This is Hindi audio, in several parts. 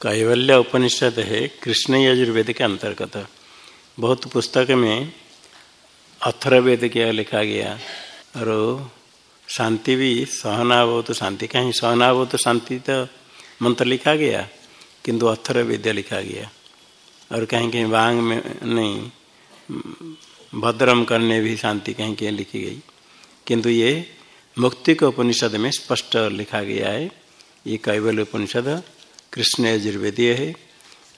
कैवल्य उपनिषद है, कृष्ण यजुर्वेद के अंतर्गत। बहुत पुस्तक में अथर्वेद के लिखा गया। और शांति भी सहना हो तो शांति, कहीं सहना हो तो शांति तो मंत्र लिखा गया, किंतु अथर्वेद लिखा गया। और कहीं कहीं वांग में नहीं, भद्रम करने भी शांति कहीं कहीं लिखी गई। किंतु ये मुक्ति के उपनिषद में स्पष्ट लिखा गया है, ये कैवल्य उपनिषद। कृष्ण यजुर्वेदीय है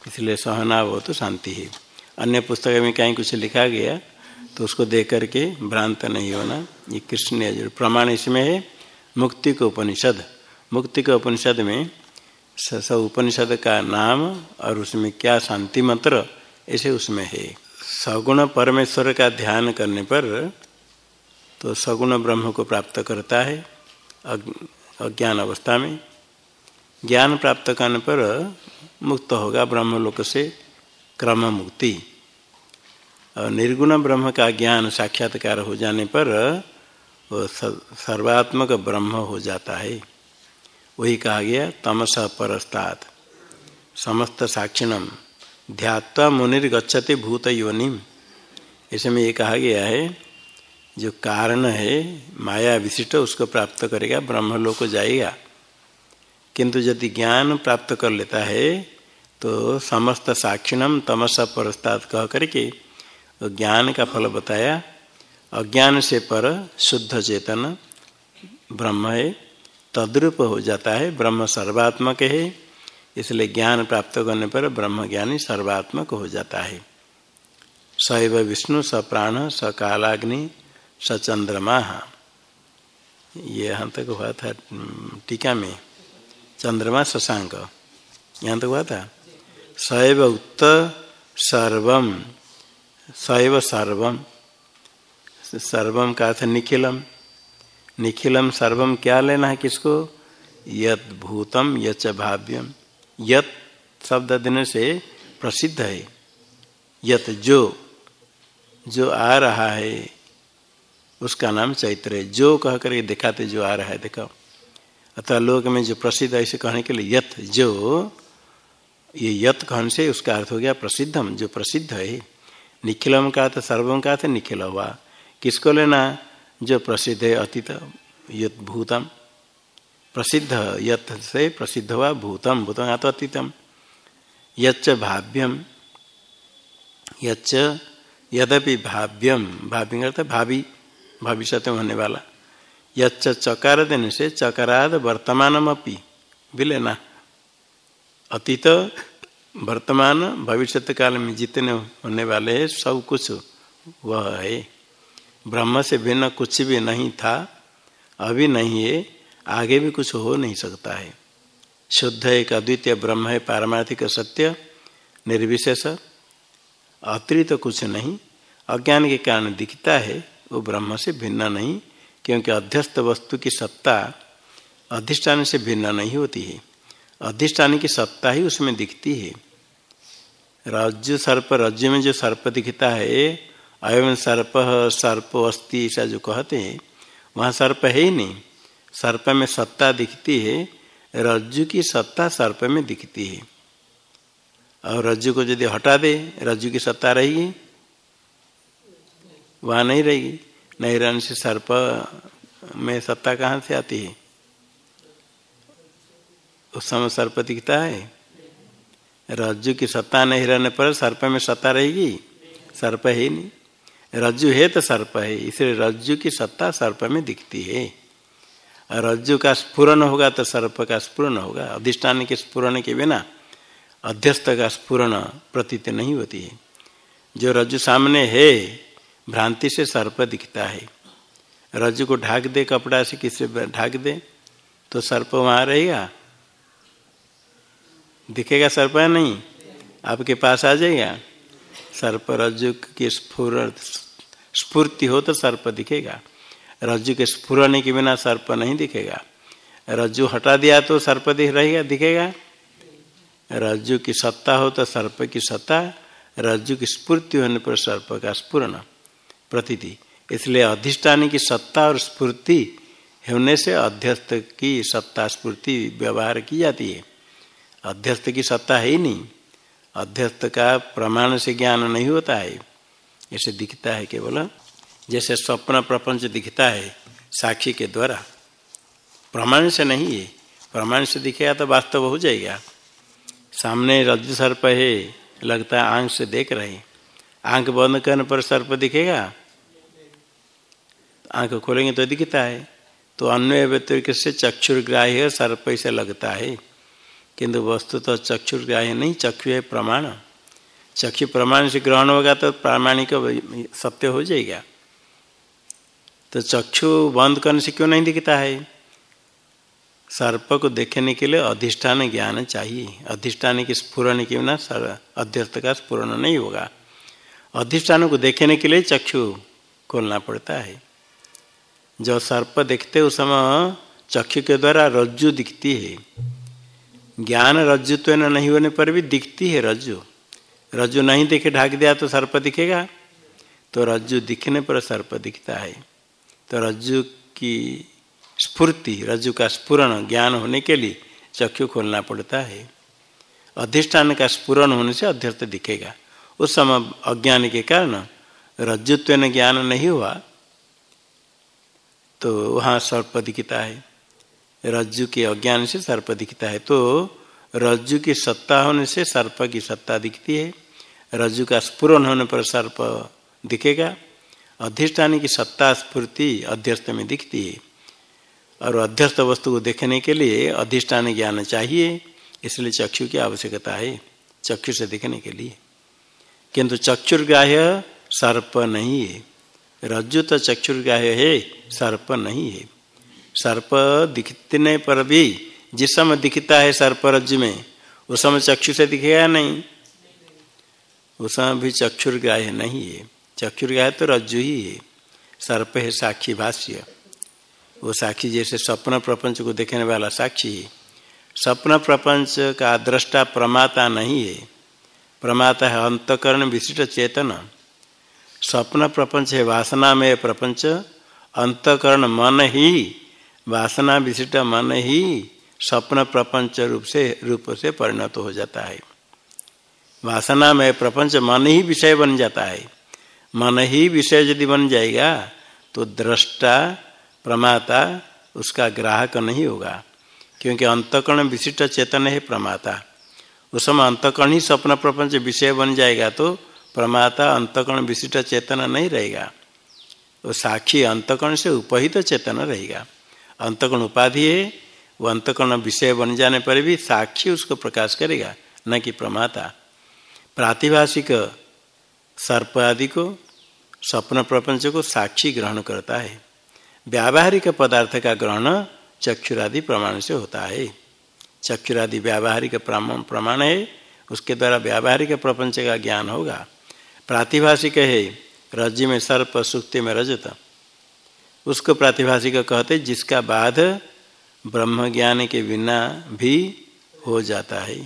इसलिए सहना वो तो शांति है। अन्य पुस्तक में कहीं कुछ लिखा गया तो उसको देख करके भ्रांत नहीं होना, ये कृष्ण यजुर् प्रमाण इसमें है, मुक्ति के उपनिषद। मुक्ति के उपनिषद में स उपनिषद का नाम और उसमें क्या शांति मंत्र, ऐसे उसमें है। सगुण परमेश्वर का ध्यान करने पर तो सगुण ब्रह्म को प्राप्त करता है अज्ञान अवस्था में। ज्ञान प्राप्त करने पर मुक्त होगा ब्रह्मलोक से क्रम मुक्ति। और निर्गुण ब्रह्म का ज्ञान साक्षात्कार हो जाने पर वो सर्वात्मक ब्रह्म हो जाता है। वही कहा गया, तमस परस्तात्। समस्त साक्षिणम, ध्यात्वा मुनिर्गछति भूत योनिम। इसमें ये कहा गया है, जो कारण है, माया विशिष्ट, उसको प्राप्त करेगा, ब्रह्मलोक जाएगा। किंतु यदि ज्ञान प्राप्त कर लेता है तो समस्त साक्षिणम तमसा परस्ताद कह करके ज्ञान का फल बताया। अज्ञान से पर शुद्ध चेतन ब्रह्म है, तद्रूप हो जाता है, ब्रह्म सर्वात्मक है। इसलिए ज्ञान प्राप्त करने पर ब्रह्म ज्ञानी सर्वात्मक हो जाता है। सैव विष्णु, स प्राण, स कालाग्नि, स चंद्रमा। ये यहाँ तक हुआ था टीका में। चंद्रमा शशांक। यहाँ तो हुआ था सैव उक्त सर्वम। सैव सर्वम। सर्वम का था निखिलम। निखिलम सर्वम क्या लेना है किसको? यत भूतम, यच भाव्यम। यत शब्द देने से प्रसिद्ध है। यत जो जो आ रहा है, उसका नाम चैत्र है। जो कह कर दिखाते, जो आ रहा है, देखो। अतः लोक में जो प्रसिद्ध ऐसे कहने के लिए यथ जो, ये यत कहन से उसका अर्थ हो गया प्रसिद्धम, जो प्रसिद्ध है। निखिलम का तो सर्वम का तो निखिल हुआ। किसको लेना? जो प्रसिद्ध है, अतीत, यत भूतम। प्रसिद्ध यथ से प्रसिद्ध हुआ भूतम। भूतम या तो अतीतम। यच्च भाव्यम। यच्च यद्यपि भाव्यम। भाव्य भावी भविष्य होने वाला। यच्च चकार देने से चकाराद वर्तमानम अपी भी लेना अतीत, वर्तमान भविष्य काल में जितने होने वाले हैं, सब कुछ वह है। ब्रह्म से भिन्न कुछ भी नहीं था, अभी नहीं है, आगे भी कुछ हो नहीं सकता है। शुद्ध एक अद्वितीय ब्रह्म है, पारमार्थिक सत्य, निर्विशेष। अतिरिक्त तो कुछ नहीं, अज्ञान के कारण दिखता है, वो ब्रह्म से भिन्न नहीं। क्योंकि अध्यस्त वस्तु की सत्ता अधिष्ठान से भिन्न नहीं होती है। अधिष्ठान की सत्ता ही उसमें दिखती है। रज्जु सर्प रज्जु में जो सर्प दिखता है, अयम सर्प सर्प अस्थि ऐसा जो कहते हैं, वहाँ सर्प है ही नहीं। सर्प में सत्ता दिखती है रज्जु की सत्ता सर्प में दिखती है। और रज्जु को यदि हटा दे रज्जु की सत्ता रहेगी वहाँ नहीं रहेगी नहीं रहने से सर्प में सत्ता कहाँ से आती है? उस समय सर्प दिखता है। रज्जु की सत्ता नहीं रहने पर सर्प में सत्ता रहेगी? सर्प है नहीं। रज्जु है तो सर्प है, इसलिए रज्जु की सत्ता सर्प में दिखती है। रज्जु का स्फुरन होगा तो सर्प का स्फुरन होगा। अधिष्ठान के स्फुरन के बिना अध्यस्त का स्फुरन प्रतीत नहीं होती है। जो रज्जु सामने है भ्रांति से सर्प दिखता है। रज्जु को ढाक दे, कपड़ा से किसी ढाक दे तो सर्प वहाँ रहेगा। दिखेगा सर्प है नहीं? आपके पास आ जाएगा। सर्प रज्जु की स्फूर्ति हो तो सर्प दिखेगा। रज्जु के स्फुरने के बिना सर्प नहीं दिखेगा। रज्जु हटा दिया तो सर्प दिख रहेगा, दिखेगा? रज्जु की सत्ता हो तो सर्प की सत्ता रज्जु की स्फूर्ति होने पर सर्प का स्फुरन। प्रतीति। इसलिए अधिष्ठान की सत्ता और स्फूर्ति होने से अध्यस्त की सत्ता स्फूर्ति व्यवहार की जाती है। अध्यस्त की सत्ता है ही नहीं। अध्यस्त का प्रमाण से ज्ञान नहीं होता है। ऐसे दिखता है केवल, जैसे स्वप्न प्रपंच दिखता है साक्षी के द्वारा। प्रमाण से नहीं है। प्रमाण से दिखेगा तो वास्तव हो जाएगा। सामने रज्जु सर्प है, लगता है आँख से देख रहे आँख बंद करने पर सर्प दिखेगा आँख खोलेंगे तो दिखता है। तो अन्य व्यतिरिक्त से चक्षुर्ग्राह्य सर्प से लगता है। किंतु वस्तु तो चक्षुर्ग्राह्य नहीं, चक्षु है प्रमाण। चक्षु प्रमाण से ग्रहण होगा तो प्रामाणिक सत्य हो जाएगा। तो चक्षु बंद करने से क्यों नहीं दिखता है? सर्प को देखने के लिए अधिष्ठान ज्ञान चाहिए। अधिष्ठान की स्फुरन के बिना अध्यस्त का स्फुरन नहीं होगा। अधिष्ठान को देखने के लिए चक्षु खोलना पड़ता है। जो सर्प देखते उस समय चक्षु के द्वारा रज्जु दिखती है। ज्ञान रज्जुत्व तो नहीं होने पर भी दिखती है रज्जु। रज्जु नहीं देखे ढाक दिया तो सर्प दिखेगा। तो रज्जु दिखने पर सर्प दिखता है। तो रज्जु की स्फूर्ति, रज्जु का स्पुरण ज्ञान होने के लिए चक्षु खोलना पड़ता है। अधिष्ठान का स्पुरण होने से अध्यर्थ दिखेगा। उस समय अज्ञान के कारण रज्जुत्व ज्ञान नहीं हुआ। तो वहाँ सर्प दिखता है रज्जु के अज्ञान से सर्प दिखता है तो रज्जु की सत्ता होने से सर्प की सत्ता दिखती है। रज्जु का स्पुरन होने पर सर्प दिखेगा। अधिष्ठान की सत्ता स्फूर्ति अध्यस्त में दिखती है। और अध्यस्त वस्तु को देखने के लिए अधिष्ठान ज्ञान चाहिए, इसलिए चक्षु की आवश्यकता है, चक्षु से देखने के लिए। किंतु चक्षुर्ग्राह्य सर्प नहीं है। रज्जु तो चक्षुर्ग्राह्य है, सर्प नहीं है। सर्प दिखने पर भी, जिस समय दिखता है सर्प रज्जु में, उस समय चक्षु से दिखेगा नहीं। उस समय भी चक्षुर्ग्राह्य नहीं है। चक्षुर्ग्राह्य तो रज्जु ही है। सर्प है साक्षी भाष्य। वो साक्षी जैसे स्वप्न प्रपंच को देखने वाला साक्षी है। स्वप्न प्रपंच का दृष्टा प्रमाता नहीं है। प्रमाता है अंतकरण विशिष्ट चेतन। स्वप्न प्रपंच है, वासना में प्रपंच। अंतकरण मन ही, वासना विशिष्ट मन ही स्वप्न प्रपंच रूप से रूप से परिणत हो जाता है। वासना में प्रपंच, मन ही विषय बन जाता है। मन ही विषय यदि बन जाएगा तो दृष्टा, प्रमाता, उसका ग्राहक नहीं होगा, क्योंकि अंतकरण विशिष्ट चेतन है प्रमाता। उस समय अंतकरण ही स्वप्न प्रपंच विषय बन जाएगा तो प्रमाता अंतकरण विशिष्ट चेतन नहीं रहेगा। वो साक्षी अंतकरण से उपहित चेतन रहेगा। अंतकरण उपाधि है, वो अंतकरण विषय बन जाने पर भी साक्षी उसको प्रकाश करेगा, न कि प्रमाता प्रातिभाषिक सर्प आदि को, स्वप्न प्रपंच को साक्षी ग्रहण करता है। व्यावहारिक पदार्थ का ग्रहण चक्षुरादि प्रमाण से होता है। चक्षुरादि व्यावहारिक प्रमाण है, उसके द्वारा व्यावहारिक प्रपंच का ज्ञान होगा। प्रातिभाषिक है रज्जि में सर्प सुक्ति में रजत। उसको प्रातिभाषिक कहते जिसका बाध ब्रह्म ज्ञान के बिना भी हो जाता है।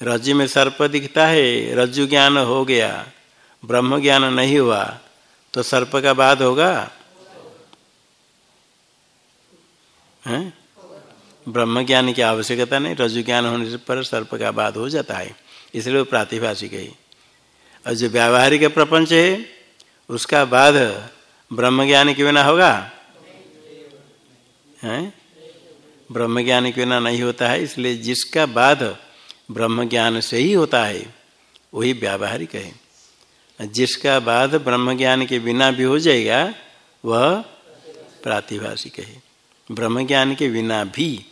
रज्जु में सर्प दिखता है रज्जु ज्ञान हो गया ब्रह्म ज्ञान नहीं हुआ तो सर्प का बाध होगा? है? ब्रह्म ज्ञान की आवश्यकता नहीं रज्जु ज्ञान होने पर सर्प का बाध हो जाता है, इसलिए वो प्रातिभाषिक है। और जो व्यावहारिक प्रपंच है, उसका बाध ब्रह्म ज्ञान के बिना होगा? है? ब्रह्म ज्ञान के बिना नहीं होता है, इसलिए जिसका बाध ब्रह्म ज्ञान से ही होता है, वही व्यावहारिक है। जिसका बाध ब्रह्म ज्ञान के बिना भी हो जाएगा, वह प्रातिभाषिक है। ब्रह्म ज्ञान के बिना भी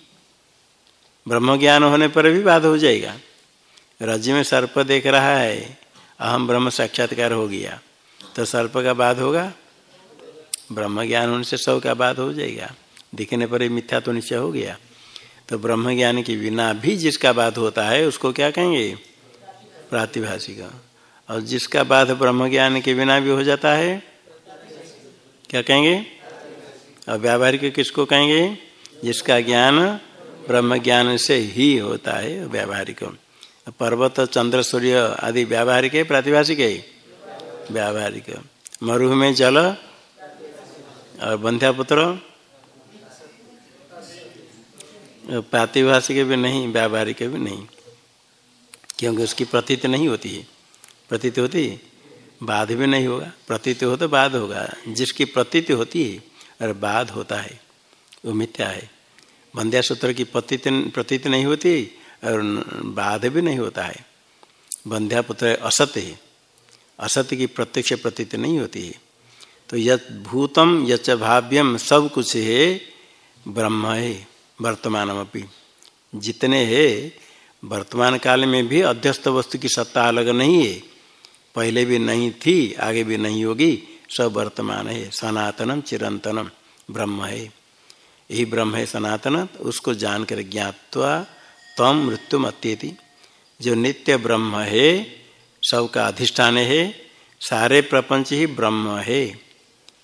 ब्रह्म ज्ञान होने पर भी बाध हो जाएगा। राज्य में सर्प देख रहा है अहम ब्रह्म साक्षात्कार हो गया। तो सर्प का बाध होगा, ब्रह्म ज्ञान होने से सब का बात हो जाएगा। दिखने पर मिथ्या तो निश्चय हो गया। तो ब्रह्म ज्ञान के बिना भी जिसका बात होता है, उसको क्या कहेंगे? प्रातिभाषिक। और जिसका बात ब्रह्म ज्ञान के बिना भी हो जाता है, क्या कहेंगे? और व्यावहारिक किसको कहेंगे? जिसका ज्ञान ब्रह्म ज्ञान से ही होता है, व्यावहारिक। पर्वत, चंद्र, सूर्य आदि व्यावहारिक है, प्रातिभाषिक है? व्यावहारिक मरुभ में जल और बंध्यापुत्र? प्रातिभाषिक भी नहीं, व्यावहारिक भी नहीं। क्योंकि उसकी प्रतीत नहीं होती है। प्रतीत होती बाध भी नहीं होगा। प्रतीत हो तो बाध होगा। जिसकी प्रतीत होती है और बाध होता है, वो मिथ्या है। बंध्या सूत्र की प्रतीत प्रतीत नहीं होती और बाध भी नहीं होता है। बंध्या पुत्र असत्य है। असत्य की प्रत्यक्ष प्रतीत नहीं होती है। तो यत भूतम यच भाव्यम सब कुछ है, ब्रह्म है वर्तमान अपनी जितने है, वर्तमान काल में भी अध्यस्त वस्तु की सत्ता अलग नहीं है। पहले भी नहीं थी, आगे भी नहीं होगी, सब वर्तमान है, सनातनम चिरंतनम, ब्रह्म है। यही ब्रह्म है सनातन, उसको जानकर ज्ञातवा तम मृत्यु अत्येति जो नित्य ब्रह्म है, सबका अधिष्ठान है, सारे प्रपंच ही ब्रह्म है।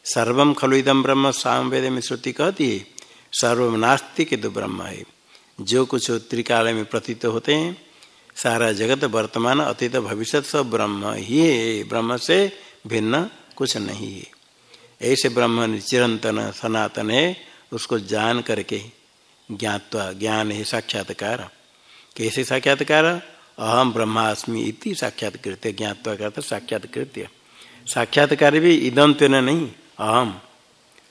सर्वम खलु इदम ब्रह्म सामवेद में श्रुति कहती है, सर्व नास्तिक तो ब्रह्म है। जो कुछ त्रिकाल में प्रतीत होते हैं, सारा जगत, वर्तमान, अतीत, भविष्य सब ब्रह्म ही है। ब्रह्म से भिन्न कुछ नहीं है। ऐसे ब्रह्म चिरंतन सनातन है, उसको जान करके ज्ञातवा, ज्ञान है, साक्षात्कार। कैसे साक्षात्कार? अहम ब्रह्मास्मि इति साक्षात्कृत्य ज्ञातवा करता साक्षात्कृत्य। साक्षात्कार भी इदम तो नहीं अहम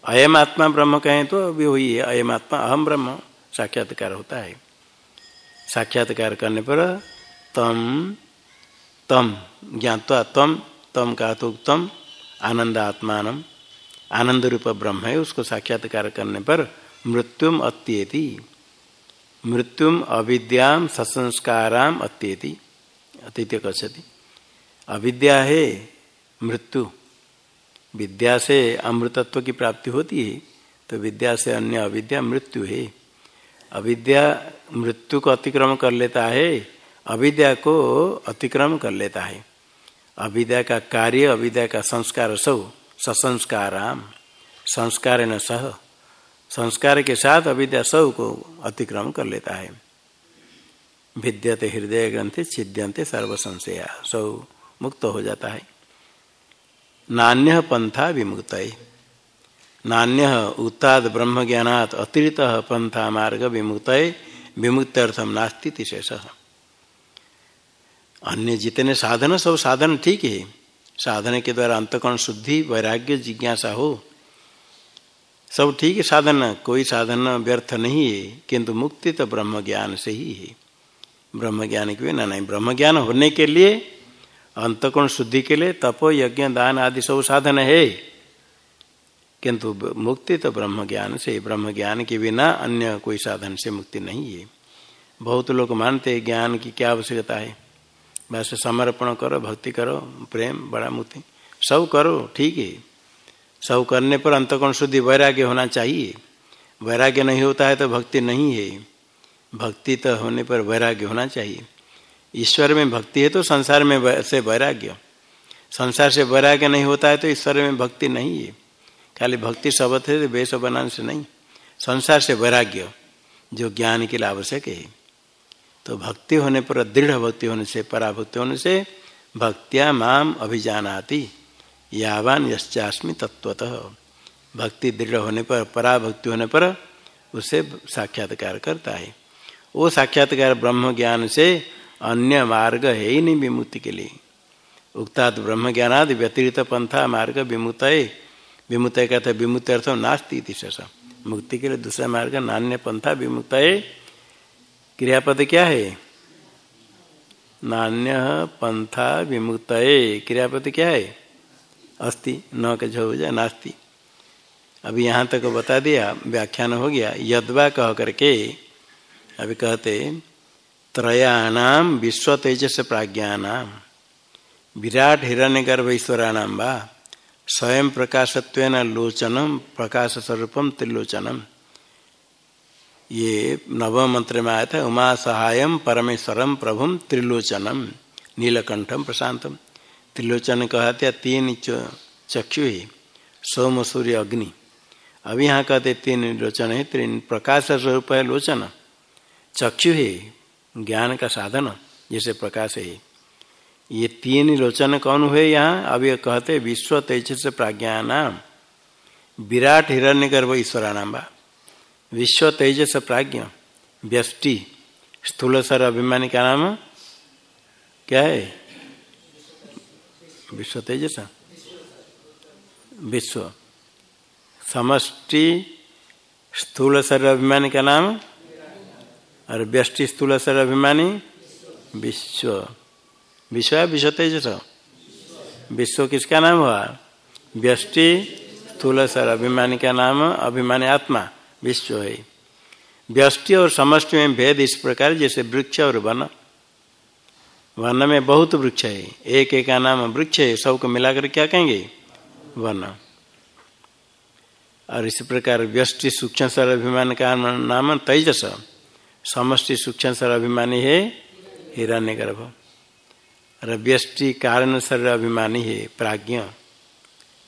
अयम आत्मा ब्रह्म कहें तो अभी वही है अयम आत्मा अहम ब्रह्म, साक्षात्कार होता है। साक्षात्कार करने पर तम तम, ज्ञातवा तम तम का तो तम आनंद आत्मान आनंद रूप ब्रह्म है, उसको साक्षात्कार करने पर मृत्युम अत्येति। मृत्युम अविद्याम सत्संस्काराम अत्येति अतिथ्य कथति अविद्या है मृत्यु। विद्या से अमृतत्व की प्राप्ति होती है तो विद्या से अन्य अविद्या मृत्यु है। अविद्या मृत्यु को अतिक्रम कर लेता है, अविद्या को अतिक्रम कर लेता है। अविद्या का कार्य, अविद्या का संस्कार सब ससंस्काराम संस्कार न सह। संस्कार के साथ अविद्या सबको अतिक्रम कर लेता है। विद्यते हृदय ग्रंथि छिद्यंते सर्व संशया सब मुक्त हो जाता है। नान्य पंथा विमुक्त नान्य उत्ताद ब्रह्म ज्ञानात अतिरिक्त पंथा मार्ग विमुक्त विमुक्त्यर्थम नास्ती शेष अन्य जितने साधन, सब साधन ठीक है। साधन के द्वारा अंतकरण शुद्धि, वैराग्य, जिज्ञासा हो सब ठीक है साधन, कोई साधन व्यर्थ नहीं है, किंतु मुक्ति तो ब्रह्म ज्ञान से ही है। ब्रह्म ज्ञान के बिना नहीं ब्रह्म ज्ञान होने के लिए, अंतकोण शुद्धि के लिए तपो, यज्ञ, दान आदि सब साधन है। किंतु मुक्ति तो ब्रह्म ज्ञान से ब्रह्म ज्ञान के बिना अन्य कोई साधन से मुक्ति नहीं है। बहुत लोग मानते हैं, ज्ञान की क्या आवश्यकता है? बस समर्पण करो, भक्ति करो, प्रेम, बड़ा मुक्ति। सब करो, ठीक है। सब करने पर अंतकोण शुद्धि वैराग्य होना चाहिए। वैराग्य नहीं होता है तो भक्ति नहीं है। भक्ति तो होने पर वैराग्य होना चाहिए। ईश्वर में भक्ति है तो संसार में से वैराग्य। संसार से वैराग्य नहीं होता है तो ईश्वर में भक्ति नहीं है। खाली भक्ति शब्द है तो वेश बनाने से नहीं। संसार से वैराग्य, जो ज्ञान के लिए आवश्यक है। तो भक्ति होने पर दृढ़ भक्ति होने से पराभक्ति होने से भक्तिया माम अभिजानाति। यावान यश्चास्मी तत्वतः भक्ति दृढ़ होने पर, पराभक्ति होने पर उसे साक्षात्कार करता है। वो साक्षात्कार ब्रह्म ज्ञान से अन्य मार्ग है ही नहीं विमुक्ति के लिए। उक्ताद ब्रह्म ज्ञानाद व्यतिरिक्त पंथा मार्ग विमुत विमुत कहते विमुक्त अर्थ नास्ती मुक्ति के लिए दूसरा मार्ग, नान्य पंथा विमुक्त क्रियापद क्या है? नान्य पंथा विमुक्त क्रियापद क्या है? अस्ति न के जो हो जाए नास्ती। अभी यहाँ तक बता दिया, व्याख्यान हो गया। यदवा कह करके, अभी कहते, त्रयाणाम विश्व तेजस प्राज्ञानाम। विराट हिरण्य गर्भ ईश्वराणाम वा, स्वयं प्रकाशत्व लोचनम, प्रकाश स्वरूपम त्रिलोचनम। ये नवम मंत्र में आया था, उमा सहायम परमेश्वरम प्रभुम त्रिलोचनम, नीलकंठम प्रशांतम। त्रिलोचन कहते हैं, तीन चक्षु ही, सोम, सूर्य, अग्नि। अभी यहाँ कहते तीन लोचन है तीन प्रकाश स्वरूप है लोचन। चक्षु है, ज्ञान का साधन, जैसे प्रकाश है। ये तीन लोचन कौन हुए यहाँ? ये कहते विश्व तेजस प्राज्ञानाम। विराट हिरण्य गर्भ ईश्वराणाम बा। विश्व तेजस प्राज्ञ, व्यष्टि स्थूल सर अभिमानी का नाम? क्या है? विश्व तेजस विश्व। समष्टि स्थूल शरीर अभिमानी का नाम? और व्यष्टि स्थूल शरीर अभिमानी विश्व। विश्व है विश्व तेजस विश्व किसका नाम हुआ? व्यष्टि स्थूल अभिमानी का नाम, अभिमानी आत्मा, विश्व है। व्यष्टि और समष्टि में भेद इस प्रकार, जैसे वृक्ष और वन। वन में बहुत वृक्ष है। एक एक का नाम वृक्ष है। सबको मिलाकर क्या कहेंगे? वन और इसी प्रकार व्यष्टि सूक्ष्म सर अभिमान का नाम तेजस। समष्टि सूक्ष्म सर अभिमानी है हिरण्य गर्भ और व्यष्टि कारण सर अभिमानी है प्राज्ञ।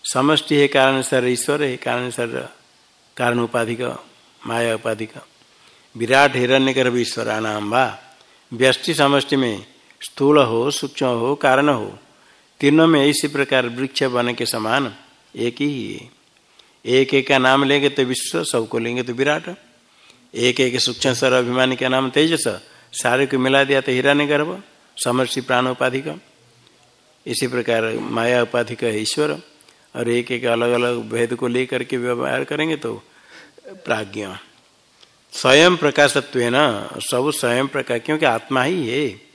समष्टि है कारण सर ईश्वर, है कारण सर कारण उपाधि का माया उपाधि का विराट हिरण्य गर्भ ईश्वर नाम वा। व्यष्टि समष्टि में स्थूल हो, सूक्ष्म हो, कारण हो, तीनों में इसी प्रकार वृक्ष बन के समान एक ही है। एक एक का नाम लेंगे तो विश्व, सबको लेंगे तो विराट। एक एक सूक्ष्म सर अभिमानी का नाम तेजस। सारे को मिला दिया तो हीरा हिराने गर्भ समर्षि प्राण उपाधि का इसी प्रकार माया उपाधि का ईश्वर। और एक एक अलग अलग भेद को लेकर के व्यवहार करेंगे तो प्राज्ञ। स्वयं प्रकाशत्व ना, सब स्वयं प्रकाश क्योंकि आत्मा ही है।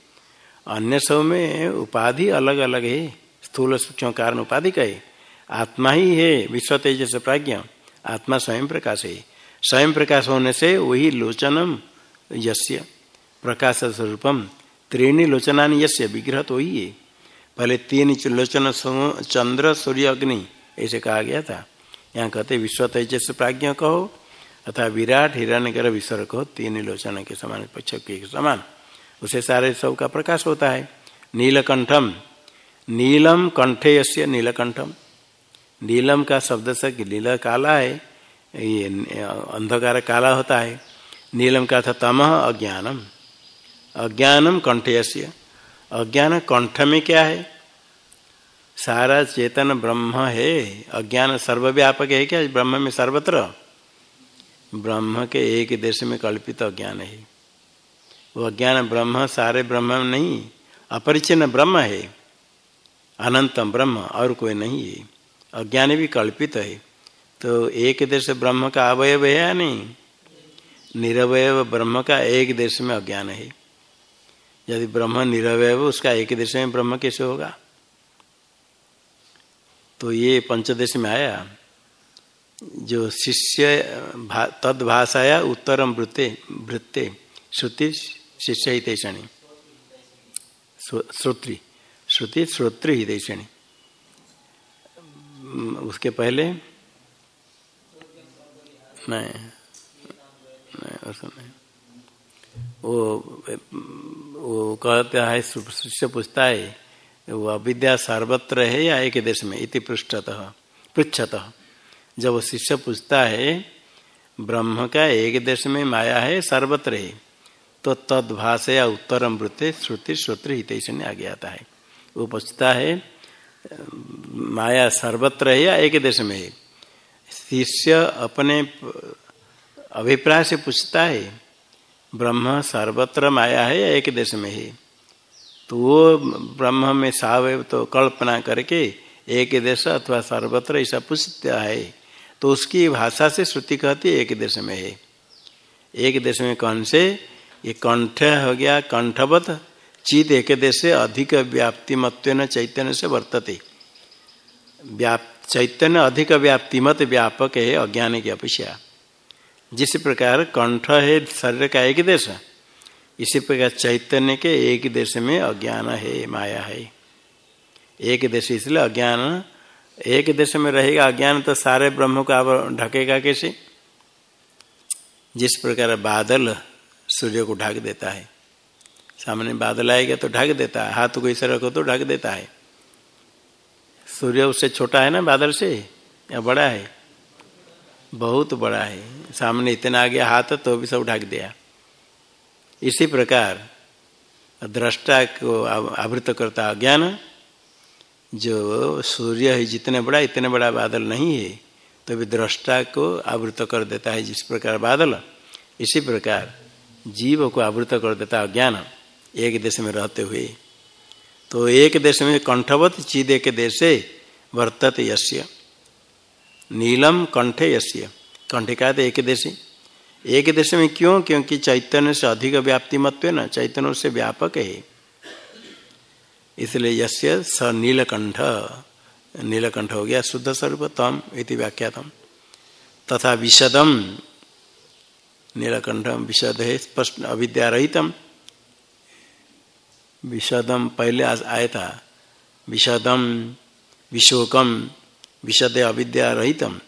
अन्य सब में उपाधि अलग अलग है। स्थूल सूक्ष्म कारण उपाधि का है। आत्मा ही है विश्व तेजस प्राज्ञ। आत्मा स्वयं प्रकाश है। स्वयं प्रकाश होने से वही लोचनम यस्य प्रकाश स्वरूपम। त्रीणी लोचना यस्य विग्रह तो ही है। पहले तीन लोचन चंद्र सूर्य अग्नि, ऐसे कहा गया था। यहाँ कहते विश्व तेजस प्राज्ञ कहो अथा विराट हिरण्य ईश्वर कहो, तीन लोचन के समान पक्ष के समान। उसे सारे सब का प्रकाश होता है। नीलकंठम। नीलम कंठे यस्य नीलकंठम। नीलम का शब्द से नीला काला है, ये अंधकार काला होता है। नीलम का था तम अज्ञानम। अज्ञानम कंठयस्य। अज्ञान कंठ में क्या है? सारा चेतन ब्रह्म है। अज्ञान सर्वव्यापक है क्या? ब्रह्म में सर्वत्र। ब्रह्म के एक देश में कल्पित अज्ञान है। वो अज्ञान ब्रह्म, सारे ब्रह्म नहीं, अपरिचिन्न ब्रह्म है, अनंतम ब्रह्म, और कोई नहीं है। अज्ञान भी कल्पित है। तो एक देश ब्रह्म का अवयव है या नहीं? निरवय ब्रह्म का एक देश में अज्ञान है। यदि ब्रह्म निरवय उसका एक देश में ब्रह्म कैसे होगा? तो ये पंचदेश में आया। जो शिष्य तद भाषाया उत्तरम वृत्ते वृत्ते श्रुति शिष्य हितेषणी श्रोत्री। श्रुति श्रोत्र हितेषणी उसके पहले? नहीं। नहीं वो वो कहते है शिष्य पूछता है, वो अविद्या सर्वत्र है या एक देश में? इति पृष्ठतः। पृछतः जब वो शिष्य पूछता है, ब्रह्म का एक देश में माया है, सर्वत्र है। तो तद भाषा या उत्तरम वृत्ते श्रुति श्रोत्र हित आ गया है। पूछता है, माया सर्वत्र है या एक देश में है? शिष्य अपने अभिप्राय से पूछता है, ब्रह्म सर्वत्र माया है या एक देश में है? तो वो ब्रह्म में सावय तो कल्पना करके एक देश अथवा सर्वत्र ऐसा पूछता है तो उसकी भाषा से श्रुति कहती है, एक देश में है। एक देश में कौन से? ये कंठ हो गया, कंठवत, चित एक देश से अधिक व्याप्ति मत्व चैतन्य से वर्तते। व्याप, चैतन्य अधिक व्याप्ति मत व्यापक है अज्ञान की अपेक्षा। जिस प्रकार कंठ है, शरीर का एक देश इसी प्रकार चैतन्य के एक देश में अज्ञान है, माया है। एक देश इसलिए अज्ञान, एक देश में रहेगा अज्ञान तो सारे ब्रह्म को ढकेगा कैसे? जिस प्रकार बादल सूर्य को ढक देता है। सामने बादल आएगा तो ढक देता है। हाथ को इसे रखो तो ढक देता है। सूर्य उससे छोटा है ना बादल से? या बड़ा है? बहुत बड़ा है। सामने इतना आ गया हाथ तो भी सब ढक दिया। इसी प्रकार दृष्टा को आवृत करता अज्ञान, जो सूर्य है जितने बड़ा, इतने बड़ा बादल नहीं है तो भी दृष्टा को आवृत कर देता है जिस प्रकार बादल। इसी प्रकार जीव को आवृत कर देता अज्ञान एक देश में रहते हुए। तो एक देश में कंठवत चीद एक देश वर्तत यश्य नीलम कंठे यश्य कंठे का एक देश। एक देश में क्यों? क्योंकि चैतन्य से अधिक व्याप्ति मत न, चैतन्य से व्यापक है। इसलिए यश्य स नीलकंठ। नीलकंठ हो गया शुद्ध स्वरूप तम इति व्याख्यातम। तथा विशदम नीलकंठ विशद है स्पष्ट अविद्या रहितम विशदम पहले आया था विशदम विशोकम विशद अविद्या रहितम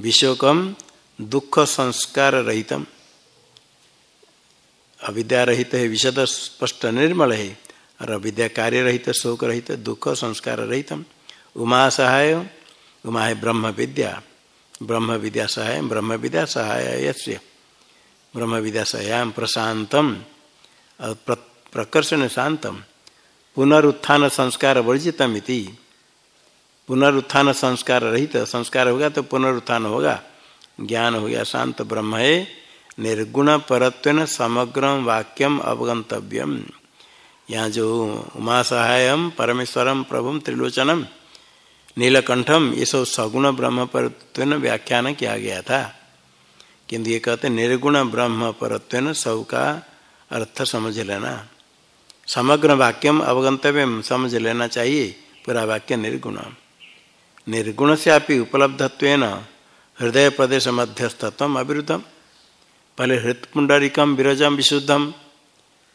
विशोकम दुख संस्कार रहितम अविद्या रहित है विशद स्पष्ट निर्मल है। और अविद्या कार्य रहित शोक रहित दुख संस्कार रहितम उमा सहाय, उमा है ब्रह्म विद्या। ब्रह्म विद्या सहाय, ब्रह्म विद्या सहाय ब्रह्म विद्या सहायाम प्रशांतम प्रकर्षण शांतम पुनरुत्थान संस्कार वर्जितम इति पुनरुत्थान संस्कार रहित संस्कार होगा तो पुनरुत्थान होगा। ज्ञान हो गया, शांत ब्रह्म है। निर्गुण परत्व समग्र वाक्यम अवगंतव्यम यहाँ जो उमा सहायम परमेश्वरम प्रभुम त्रिलोचनम नीलकंठम ये सब सगुण ब्रह्म परत्व व्याख्यान किया गया था। किंतु ये कहते निर्गुण ब्रह्म परत्व सब का अर्थ समझ लेना। समग्र वाक्यम अवगंतव्य समझ लेना चाहिए, पूरा वाक्य निर्गुण। निर्गुण से आप उपलब्धत्व हृदय प्रदेश मध्यस्थत्व अविरुद्धम, पहले हृत्पुंडरिकम विरजम विशुद्धम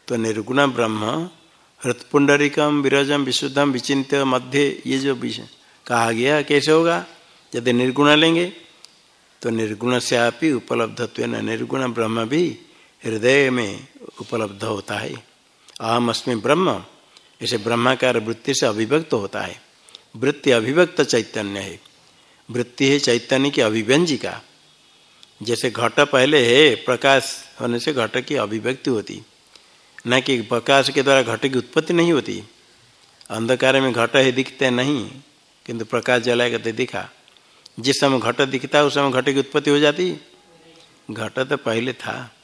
तो निर्गुण ब्रह्म, हृत्पुंडरिकम विरजम विशुद्धम विचिंत मध्य, ये जो कहा गया, कैसे होगा? यदि निर्गुण लेंगे तो निर्गुण से आप ही उपलब्धत्व निर्गुण ब्रह्म भी हृदय में उपलब्ध होता है। अहम अस्मि ब्रह्म, इसे ब्रह्माकार वृत्ति से अभिव्यक्त होता है। वृत्ति अभिव्यक्त चैतन्य है। वृत्ति है चैतन्य की अभिव्यंजिका। जैसे घट पहले है, प्रकाश होने से घट की अभिव्यक्ति होती। न कि प्रकाश के द्वारा घट की उत्पत्ति नहीं होती। अंधकार में घट है, दिखते नहीं। किंतु प्रकाश जलाएगा तो दिखा। जिस समय घट दिखता है, उस समय घट की उत्पत्ति हो जाती घट तो पहले था।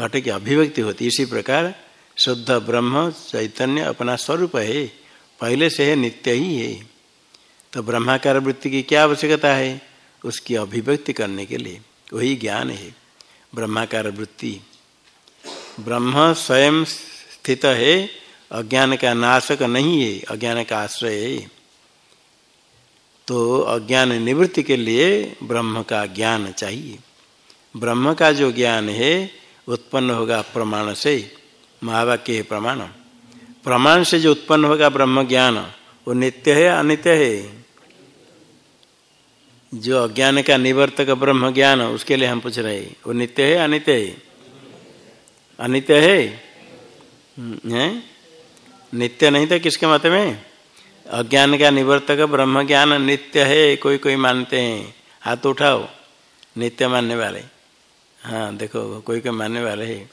घट की अभिव्यक्ति होती इसी प्रकार शुद्ध ब्रह्म चैतन्य अपना स्वरूप है। पहले से है, नित्य ही है। तो ब्रह्माकार वृत्ति की क्या आवश्यकता है? उसकी अभिव्यक्ति करने के लिए। वही ज्ञान है। ब्रह्माकार वृत्ति। ब्रह्म स्वयं स्थित है। अज्ञान का नाशक नहीं है। अज्ञान का आश्रय है। तो अज्ञान निवृत्ति के लिए ब्रह्म का ज्ञान चाहिए। ब्रह्म का जो ज्ञान है उत्पन्न होगा प्रमाण से महावाक्य है प्रमाण। प्रमाण से जो उत्पन्न होगा ब्रह्म ज्ञान वो नित्य है अनित्य है? जो अज्ञान का निवर्तक ब्रह्म ज्ञान उसके लिए हम पूछ रहे वो नित्य है अनित्य है? अनित्य है, हम्म, नित्य नहीं था किसके मत में? अज्ञान का निवर्तक ब्रह्म ज्ञान नित्य है, कोई कोई मानते हैं। हाथ उठाओ, नित्य मानने वाले। हाँ देखो, कोई कोई मानने वाले है।